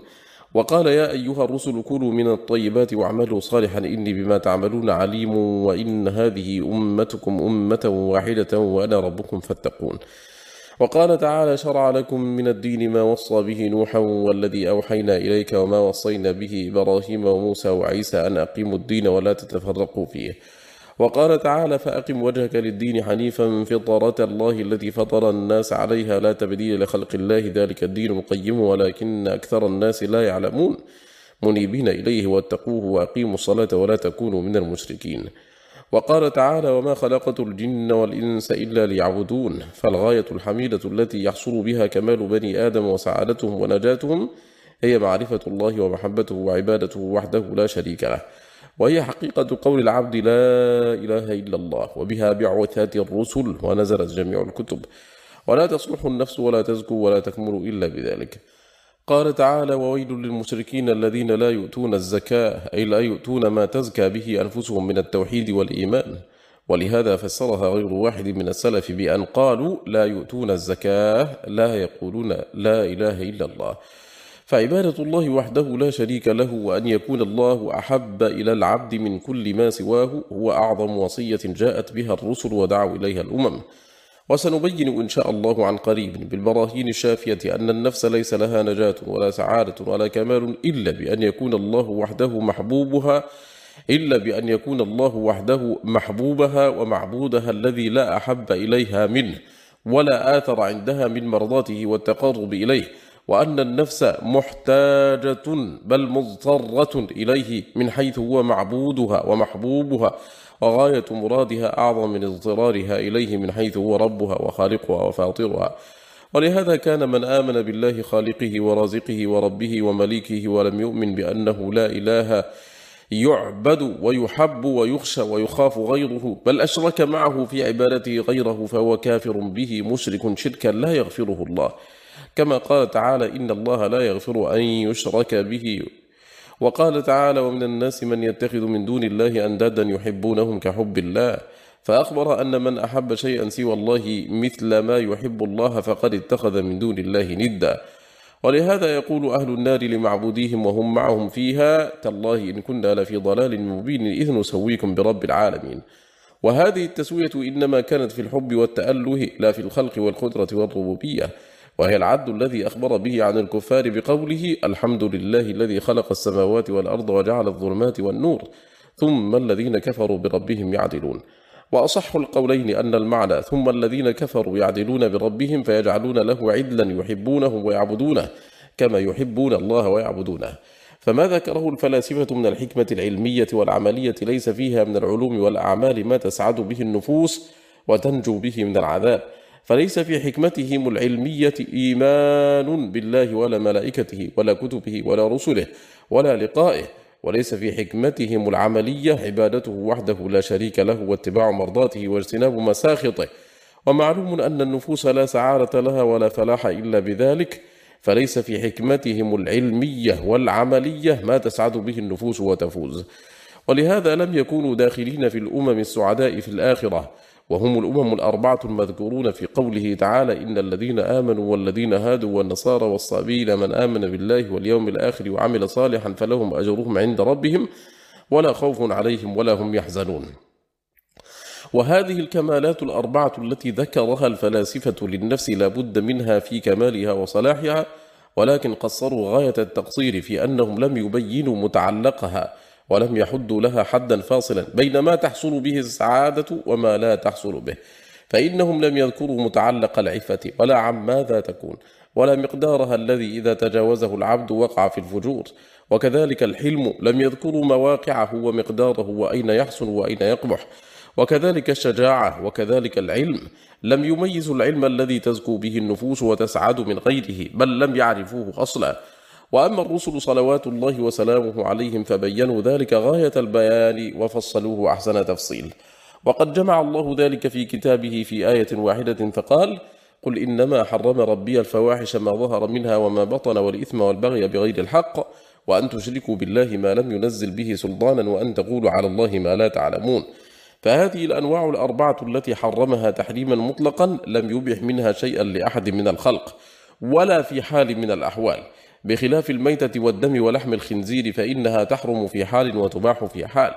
وقال يا أيها الرسل كلوا من الطيبات واعملوا صالحا إني بما تعملون عليم وإن هذه أمتكم أمة واحدة وأنا ربكم فاتقون. وقال تعالى شرع لكم من الدين ما وصى به نوحا والذي أوحينا إليك وما وصينا به إبراهيم وموسى وعيسى أن أقيموا الدين ولا تتفرقوا فيه. وقال تعالى فأقم وجهك للدين حنيفا فطرة الله التي فطر الناس عليها لا تبديل لخلق الله ذلك الدين القيم ولكن أكثر الناس لا يعلمون. منيبين إليه واتقوه وأقيموا الصلاة ولا تكونوا من المشركين. وقال تعالى وما خلقت الجن والإنس إلا ليعبدون. فالغاية الحميدة التي يحصل بها كمال بني آدم وسعادتهم ونجاتهم هي معرفة الله ومحبته وعبادته وحده لا شريك له. وهي حقيقة قول العبد لا إله إلا الله وبها بعثات الرسل ونزلت جميع الكتب. ولا تصلح النفس ولا تزكو ولا تكمل إلا بذلك. قال تعالى وويل للمشركين الذين لا يؤتون الزكاة أي لا يؤتون ما تزكى به أنفسهم من التوحيد والإيمان. ولهذا فسرها غير واحد من السلف بأن قالوا لا يؤتون الزكاة لا يقولون لا إله إلا الله. فعبادة الله وحده لا شريك له وأن يكون الله أحب إلى العبد من كل ما سواه هو أعظم وصية جاءت بها الرسل ودعوا إليها الأمم. وسنبين إن شاء الله عن قريب بالبراهين الشافية أن النفس ليس لها نجاة ولا سعادة ولا كمال إلا بأن يكون الله وحده محبوبها إلا بأن يكون الله وحده محبوبها ومعبودها الذي لا أحب إليها منه ولا آثر عندها من مرضاته والتقرب إليه. وأن النفس محتاجة بل مضطرة إليه من حيث هو معبودها ومحبوبها وغاية مرادها أعظم من اضطرارها إليه من حيث هو ربها وخالقها وفاطرها. ولهذا كان من آمن بالله خالقه ورازقه وربه ومليكه ولم يؤمن بأنه لا إله يعبد ويحب ويخشى ويخاف غيره بل أشرك معه في عبادته غيره فهو كافر به مشرك شركا لا يغفره الله. كما قال تعالى إن الله لا يغفر أن يشرك به. وقال تعالى ومن الناس من يتخذ من دون الله أندادا يحبونهم كحب الله. فأخبر أن من أحب شيئا سوى الله مثل ما يحب الله فقد اتخذ من دون الله ندا. ولهذا يقول أهل النار لمعبوديهم وهم معهم فيها تالله إن كنا لفي ضلال مبين إذ نسويكم برب العالمين. وهذه التسوية إنما كانت في الحب والتأله لا في الخلق والقدرة والربوبية. وهي العد الذي أخبر به عن الكفار بقوله الحمد لله الذي خلق السماوات والأرض وجعل الظلمات والنور ثم الذين كفروا بربهم يعدلون. وأصح القولين أن المعنى ثم الذين كفروا يعدلون بربهم فيجعلون له عدلا يحبونه ويعبدونه كما يحبون الله ويعبدونه. فما ذكره الفلاسفة من الحكمة العلمية والعملية ليس فيها من العلوم والأعمال ما تسعد به النفوس وتنجو به من العذاب. فليس في حكمتهم العلمية إيمان بالله ولا ملائكته ولا كتبه ولا رسله ولا لقائه وليس في حكمتهم العملية عبادته وحده لا شريك له واتباع مرضاته واجتناب مساخطه. ومعلوم أن النفوس لا سعادة لها ولا فلاح إلا بذلك فليس في حكمتهم العلمية والعملية ما تسعد به النفوس وتفوز. ولهذا لم يكونوا داخلين في الأمم السعداء في الآخرة وهم الأمم الأربعة المذكورون في قوله تعالى إن الذين آمنوا والذين هادوا والنصارى والصابين من آمن بالله واليوم الآخر وعمل صالحا فلهم أجرهم عند ربهم ولا خوف عليهم ولا هم يحزنون. وهذه الكمالات الأربعة التي ذكرها الفلاسفة للنفس لا بد منها في كمالها وصلاحها ولكن قصروا غاية التقصير في أنهم لم يبينوا متعلقها ولم يحدوا لها حدا فاصلا. بين ما تحصل به السعادة وما لا تحصل به. فإنهم لم يذكروا متعلق العفة ولا عن ماذا تكون. ولا مقدارها الذي إذا تجاوزه العبد وقع في الفجور. وكذلك الحلم لم يذكروا مواقعه ومقداره وأين يحسن وأين يقبح. وكذلك الشجاعة وكذلك العلم. لم يميزوا العلم الذي تزكو به النفوس وتسعد من غيره بل لم يعرفوه أصلا. وأما الرسل صلوات الله وسلامه عليهم فبينوا ذلك غاية البيان وفصلوه أحسن تفصيل. وقد جمع الله ذلك في كتابه في آية واحدة فقال قل إنما حرم ربي الفواحش ما ظهر منها وما بطن والإثم والبغي بغير الحق وأن تشركوا بالله ما لم ينزل به سلطانا وأن تقولوا على الله ما لا تعلمون فهذه الأنواع الأربعة التي حرمها تحريما مطلقا لم يبح منها شيئا لأحد من الخلق ولا في حال من الأحوال. بخلاف الميتة والدم ولحم الخنزير فإنها تحرم في حال وتباح في حال.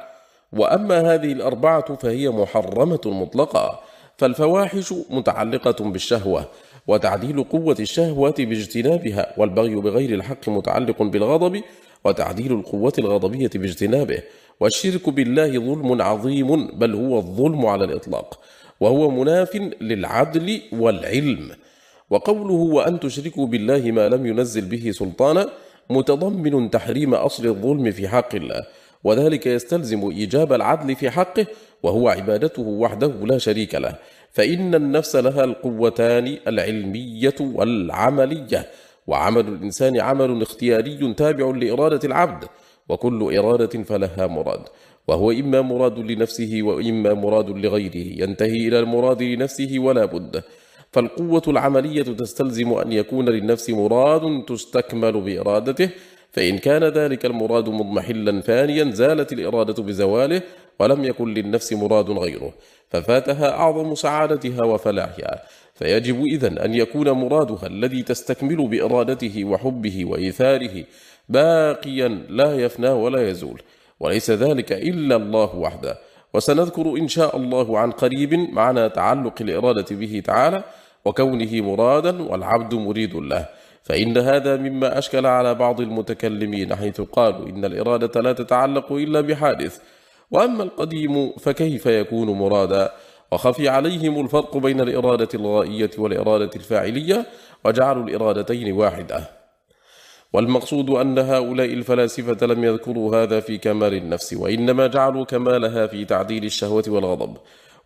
وأما هذه الأربعة فهي محرمة مطلقة فالفواحش متعلقة بالشهوة وتعديل قوة الشهوة باجتنابها والبغي بغير الحق متعلق بالغضب وتعديل القوة الغضبية باجتنابه. والشرك بالله ظلم عظيم بل هو الظلم على الإطلاق وهو مناف للعدل والعلم. وقوله وأن تشركوا بالله ما لم ينزل به سلطانا متضمن تحريم أصل الظلم في حق الله وذلك يستلزم إيجاب العدل في حقه وهو عبادته وحده لا شريك له. فإن النفس لها القوتان العلمية والعملية وعمل الإنسان عمل اختياري تابع لإرادة العبد وكل إرادة فلها مراد. وهو إما مراد لنفسه وإما مراد لغيره ينتهي إلى المراد لنفسه ولا بد. فالقوة العملية تستلزم أن يكون للنفس مراد تستكمل بإرادته فإن كان ذلك المراد مضمحلا فانيا زالت الإرادة بزواله ولم يكن للنفس مراد غيره ففاتها أعظم سعادتها وفلاحها. فيجب إذن أن يكون مرادها الذي تستكمل بإرادته وحبه وإيثاره باقيا لا يفنى ولا يزول وليس ذلك إلا الله وحده. وسنذكر إن شاء الله عن قريب معنى تعلق الإرادة به تعالى وكونه مرادا والعبد مريد له. فإن هذا مما أشكل على بعض المتكلمين حيث قالوا إن الإرادة لا تتعلق إلا بحادث. وأما القديم فكيف يكون مرادا؟ وخفي عليهم الفرق بين الإرادة الغائية والإرادة الفاعلية وجعلوا الإرادتين واحدة. والمقصود أن هؤلاء الفلاسفة لم يذكروا هذا في كمال النفس وإنما جعلوا كمالها في تعديل الشهوة والغضب.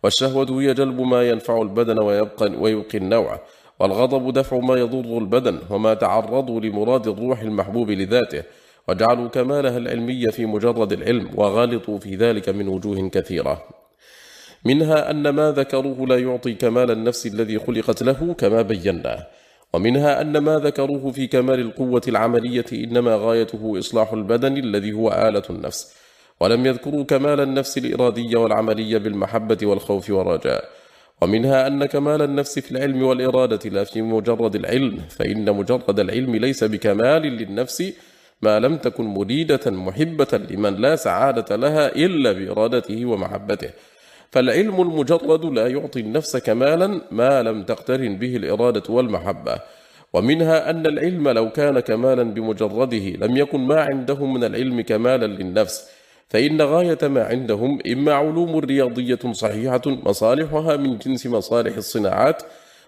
والشهوة هي جلب ما ينفع البدن ويبقى, ويبقي النوع والغضب دفع ما يضر البدن وما تعرضوا لمراد الروح المحبوب لذاته وجعلوا كمالها العلمية في مجرد العلم وغالطوا في ذلك من وجوه كثيرة. منها أن ما ذكروه لا يعطي كمال النفس الذي خلقت له كما بينا ومنها أن ما ذكروه في كمال القوة العملية إنما غايته إصلاح البدن الذي هو آلة النفس. ولم يذكروا كمال النفس الإرادية والعملية بالمحبة والخوف والرجاء. ومنها أن كمال النفس في العلم والإرادة لا في مجرد العلم فإن مجرد العلم ليس بكمال للنفس ما لم تكن مريدة محبة لمن لا سعادة لها إلا بإرادته ومحبته. فالعلم المجرد لا يعطي النفس كمالا ما لم تقترن به الإرادة والمحبة. ومنها أن العلم لو كان كمالا بمجرده لم يكن ما عندهم من العلم كمالا للنفس. فإن غاية ما عندهم إما علوم رياضية صحيحة مصالحها من جنس مصالح الصناعات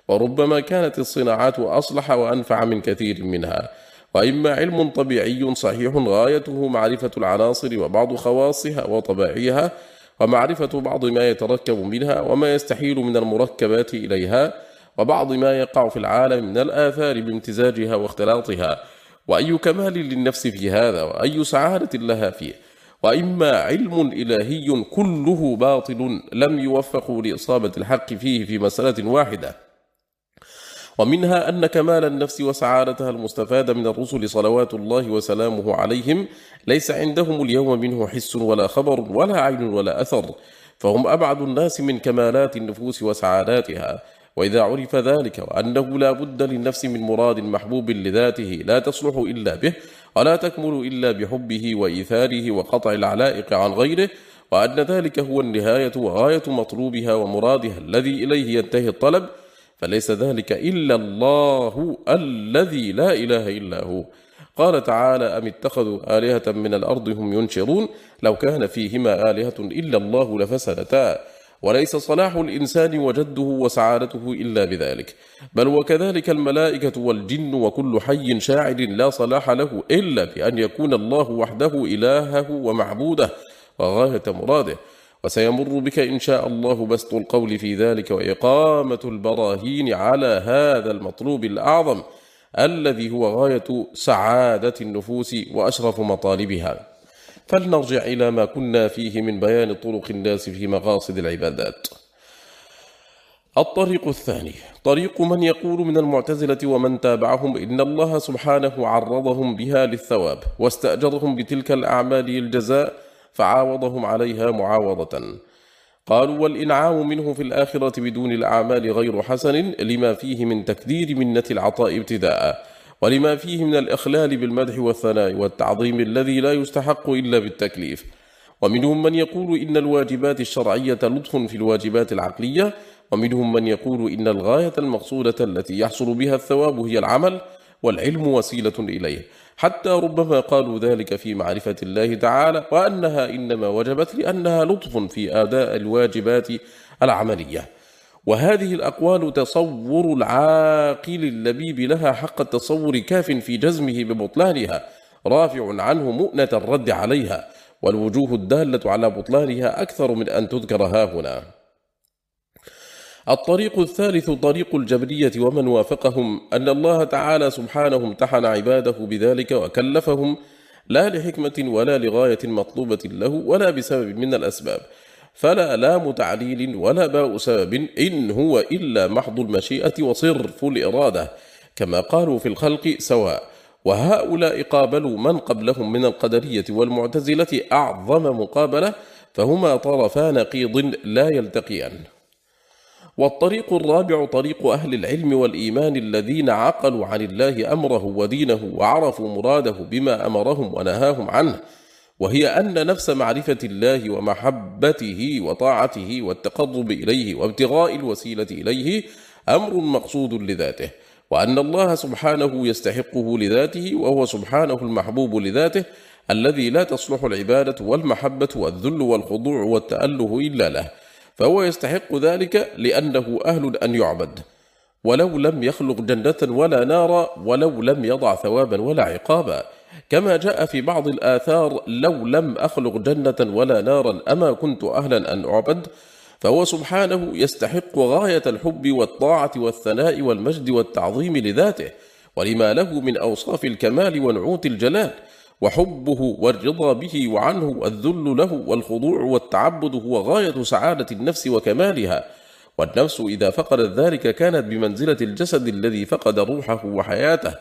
وربما كانت الصناعات أصلح وأنفع من كثير منها وإما علم طبيعي صحيح غايته معرفة العناصر وبعض خواصها وطبائعها ومعرفة بعض ما يتركب منها وما يستحيل من المركبات إليها وبعض ما يقع في العالم من الآثار بامتزاجها واختلاطها. وأي كمال للنفس في هذا وأي سعادة لها فيه. وإما علم إلهي كله باطل لم يوفقوا لإصابة الحق فيه في مسألة واحدة. ومنها أن كمال النفس وسعادتها المستفادة من الرسل صلوات الله وسلامه عليهم ليس عندهم اليوم منه حس ولا خبر ولا عين ولا أثر فهم أبعد الناس من كمالات النفوس وسعاداتها. وإذا عرف ذلك وأنه لا بد للنفس من مراد محبوب لذاته لا تصلح إلا به ولا تكمل إلا بحبه وإيثاره وقطع العلائق عن غيره؟ وأن ذلك هو النهاية وغاية مطلوبها ومرادها الذي إليه ينتهي الطلب فليس ذلك إلا الله الذي لا إله إلا هو. قال تعالى أم اتخذوا آلهة من الأرض هم ينشرون؟ لو كان فيهما آلهة إلا الله لفسدتا. وليس صلاح الإنسان وجده وسعادته إلا بذلك. بل وكذلك الملائكة والجن وكل حي شاعر لا صلاح له إلا بأن يكون الله وحده إلهه ومعبوده. وغاية مراده وسيمر بك إن شاء الله بسط القول في ذلك وإقامة البراهين على هذا المطلوب الأعظم الذي هو غاية سعادة النفوس وأشرف مطالبها. فلنرجع إلى ما كنا فيه من بيان طرق الناس في مقاصد العبادات. الطريق الثاني طريق من يقول من المعتزلة ومن تابعهم إن الله سبحانه عرضهم بها للثواب واستأجرهم بتلك الأعمال الجزاء فعاوضهم عليها معاوضة. قالوا والإنعام منه في الآخرة بدون الأعمال غير حسن لما فيه من تكدير منة العطاء ابتداء. ولما فيه من الإخلال بالمدح والثناء والتعظيم الذي لا يستحق إلا بالتكليف. ومنهم من يقول إن الواجبات الشرعية لطف في الواجبات العقلية ومنهم من يقول إن الغاية المقصودة التي يحصل بها الثواب هي العمل والعلم وسيلة إليه. حتى ربما قالوا ذلك في معرفة الله تعالى وأنها إنما وجبت لأنها لطف في آداء الواجبات العملية. وهذه الأقوال تصور العاقل اللبيب لها حق التصور كاف في جزمه ببطلانها رافع عنه مؤنة الرد عليها والوجوه الدالة على بطلانها أكثر من أن تذكر هنا. الطريق الثالث طريق الجبرية ومن وافقهم أن الله تعالى سبحانه امتحن عباده بذلك وكلفهم لا لحكمة ولا لغاية مطلوبة له ولا بسبب من الأسباب. فلا لام تعليل ولا باء سبب إن هو إلا محض المشيئة وصرف الإرادة كما قالوا في الخلق سواء. وهؤلاء قابلوا من قبلهم من القدرية والمعتزلة أعظم مقابلة فهما طرفان قيض لا يلتقيان. والطريق الرابع طريق أهل العلم والإيمان الذين عقلوا عن الله أمره ودينه وعرفوا مراده بما أمرهم ونهاهم عنه. وهي أن نفس معرفة الله ومحبته وطاعته والتقرب إليه وابتغاء الوسيلة إليه أمر مقصود لذاته وأن الله سبحانه يستحقه لذاته وهو سبحانه المحبوب لذاته الذي لا تصلح العبادة والمحبة والذل والخضوع والتأله إلا له فهو يستحق ذلك لأنه أهل أن يعبد ولو لم يخلق جنة ولا نارا ولو لم يضع ثوابا ولا عقابا. كما جاء في بعض الآثار لو لم أخلق جنة ولا نارا أما كنت أهلا أن أعبد؟ فهو سبحانه يستحق غاية الحب والطاعة والثناء والمجد والتعظيم لذاته ولما له من أوصاف الكمال ونعوت الجلال وحبه والرضا به وعنه الذل له والخضوع والتعبد هو غاية سعادة النفس وكمالها. والنفس إذا فقدت ذلك كانت بمنزلة الجسد الذي فقد روحه وحياته.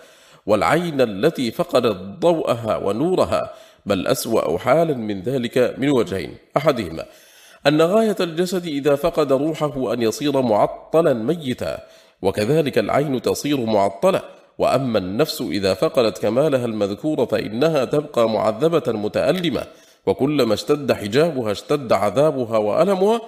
والعين التي فقدت ضوءها ونورها بل أسوأ حالا من ذلك من وجهين. أحدهما أن غاية الجسد إذا فقد روحه أن يصير معطلا ميتا وكذلك العين تصير معطلة. وأما النفس إذا فقدت كمالها المذكور فإنها تبقى معذبة متألمة. وكلما اشتد حجابها اشتد عذابها وألمها.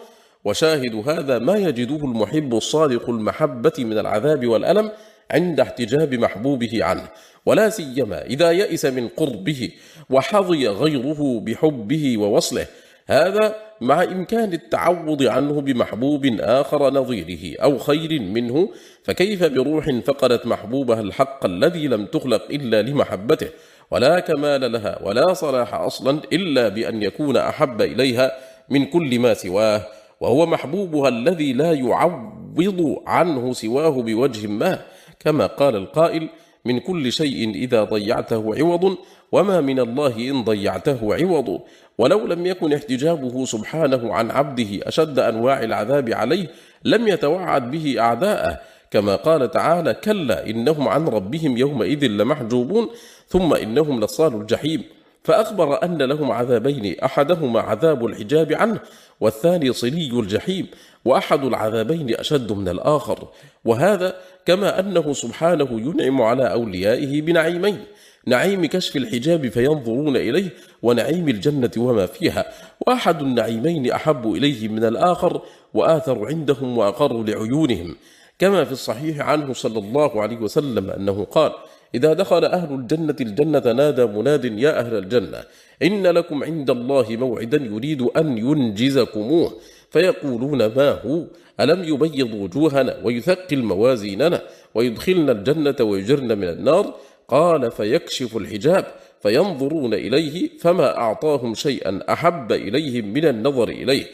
وشاهد هذا ما يجده المحب الصادق المحبة من العذاب والألم. عند احتجاب محبوبه عنه ولا سيما إذا يئس من قربه وحظي غيره بحبه ووصله. هذا مع إمكان التعوض عنه بمحبوب آخر نظيره أو خير منه فكيف بروح فقدت محبوبها الحق الذي لم تخلق إلا لمحبته؟ ولا كمال لها ولا صلاح أصلا إلا بأن يكون أحب إليها من كل ما سواه وهو محبوبها الذي لا يعوض عنه سواه بوجه ما. كما قال القائل من كل شيء إذا ضيعته عوض وما من الله إن ضيعته عوض. ولو لم يكن احتجابه سبحانه عن عبده أشد أنواع العذاب عليه لم يتوعد به أعداءه. كما قال تعالى كلا إنهم عن ربهم يومئذ لمحجوبون ثم إنهم لصال الجحيم. فأخبر أن لهم عذابين أحدهما عذاب الحجاب عنه والثاني صلي الجحيم وأحد العذابين أشد من الآخر. وهذا كما أنه سبحانه ينعم على أوليائه بنعيمين نعيم كشف الحجاب فينظرون إليه ونعيم الجنة وما فيها. وأحد النعيمين أحب إليه من الآخر وآثر عندهم وأقر لعيونهم. كما في الصحيح عنه صلى الله عليه وسلم أنه قال إذا دخل أهل الجنة الجنة نادى مناد يا أهل الجنة إن لكم عند الله موعدا يريد أن ينجزكموه فيقولون ما هو؟ ألم يبيض وجوهنا ويثقل موازيننا ويدخلنا الجنة ويجرنا من النار؟ قال فيكشف الحجاب فينظرون إليه فما أعطاهم شيئا أحب إليهم من النظر إليه.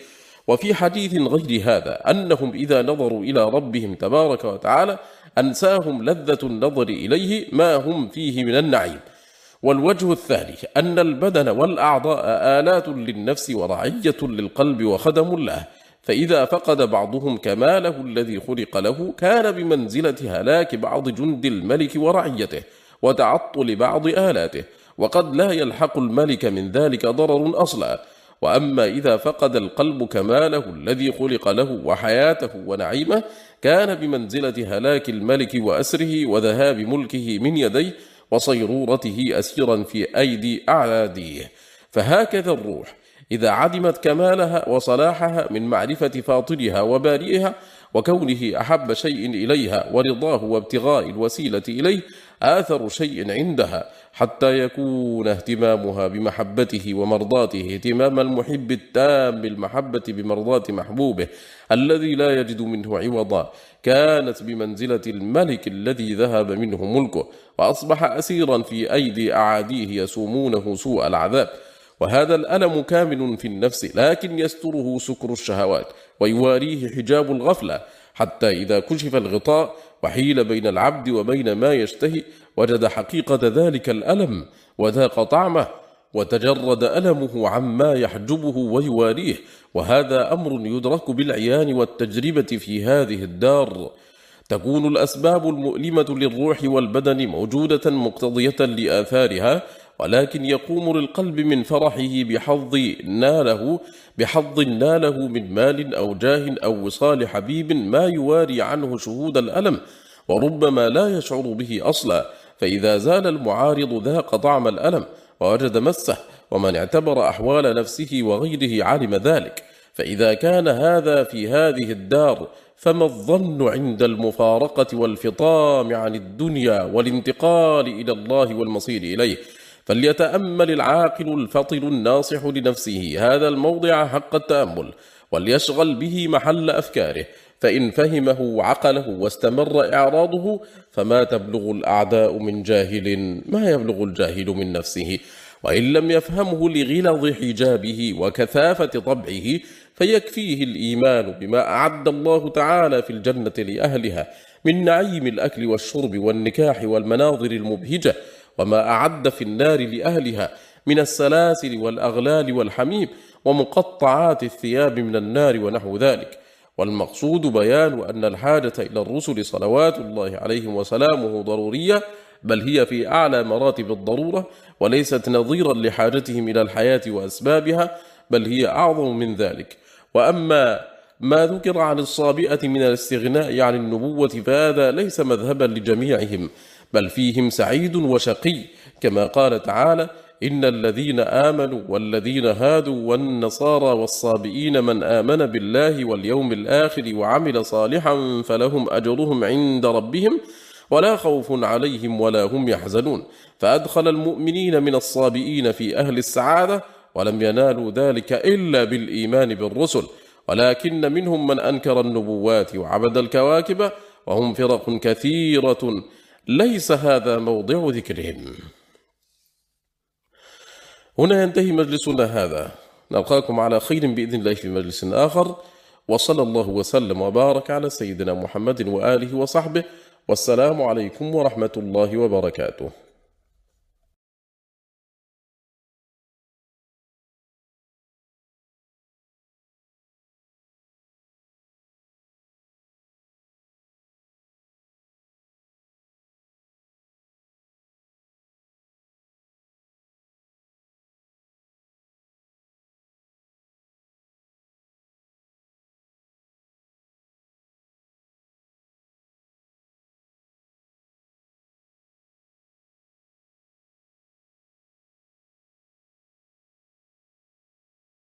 وفي حديث غير هذا أنهم إذا نظروا إلى ربهم تبارك وتعالى أنساهم لذة النظر إليه ما هم فيه من النعيم. والوجه الثاني أن البدن والأعضاء آلات للنفس ورعية للقلب وخدم له. فإذا فقد بعضهم كماله الذي خلق له كان بمنزلة هلاك بعض جند الملك ورعيته وتعطل بعض آلاته وقد لا يلحق الملك من ذلك ضرر أصلا. وأما إذا فقد القلب كماله الذي خلق له وحياته ونعيمه كان بمنزلة هلاك الملك وأسره وذهاب ملكه من يديه وصيرورته أسيرا في أيدي أعاديه فهكذا الروح. إذا عدمت كمالها وصلاحها من معرفة فاطرها وبارئها وكونه أحب شيء إليها ورضاه وابتغاء الوسيلة إليه آثر شيء عندها حتى يكون اهتمامها بمحبته ومرضاته اهتمام المحب التام بالمحبة بمرضاة محبوبه الذي لا يجد منه عوضا كانت بمنزلة الملك الذي ذهب منه ملكه وأصبح أسيرا في أيدي أعاديه يسومونه سوء العذاب وهذا الألم كامل في النفس لكن يستره سكر الشهوات ويواريه حجاب الغفلة حتى إذا كشف الغطاء وحيل بين العبد وبين ما يشتهي وجد حقيقة ذلك الألم وذاق طعمه وتجرد ألمه عما يحجبه ويواريه وهذا أمر يدرك بالعيان والتجربة في هذه الدار. تكون الأسباب المؤلمة للروح والبدن موجودة مقتضية لآثارها ولكن يقوم للقلب من فرحه بحظ ناله بحظ ناله من مال أو جاه أو وصال حبيب ما يواري عنه شهود الألم وربما لا يشعر به أصلا فإذا زال المعارض ذاق طعم الألم ووجد مسه ومن اعتبر أحوال نفسه وغيره علم ذلك فإذا كان هذا في هذه الدار فما الظن عند المفارقة والفطام عن الدنيا والانتقال إلى الله والمصير إليه؟ فليتأمل العاقل الفطن الناصح لنفسه هذا الموضع حق التأمل وليشغل به محل أفكاره فإن فهمه وعقله واستمر إعراضه فما تبلغ الأعداء من جاهل ما يبلغ الجاهل من نفسه. وإن لم يفهمه لغلظ حجابه وكثافة طبعه فيكفيه الإيمان بما أعد الله تعالى في الجنة لأهلها من نعيم الأكل والشرب والنكاح والمناظر المبهجة وما أعد في النار لأهلها من السلاسل والأغلال والحميم ومقطعات الثياب من النار ونحو ذلك. والمقصود بيان أن الحاجة إلى الرسل صلوات الله عليهم وسلامه ضرورية بل هي في أعلى مراتب الضرورة وليست نظيرا لحاجتهم إلى الحياة وأسبابها بل هي أعظم من ذلك. وأما ما ذكر عن الصابئة من الاستغناء عن النبوة فهذا ليس مذهبا لجميعهم. بل فيهم سعيد وشقي كما قال تعالى إن الذين آمنوا والذين هادوا والنصارى والصابئين من آمن بالله واليوم الآخر وعمل صالحا فلهم أجرهم عند ربهم ولا خوف عليهم ولا هم يحزنون فأدخل المؤمنين من الصابئين في أهل السعادة ولم ينالوا ذلك إلا بالإيمان بالرسل. ولكن منهم من أنكر النبوات وعبد الكواكب وهم فرق كثيرة. ليس هذا موضع ذكرهم. هنا ينتهي مجلسنا هذا. نلقاكم على خير بإذن الله في مجلس آخر. وصلى الله وسلم وبارك على سيدنا محمد وآله وصحبه. والسلام عليكم ورحمة الله وبركاته.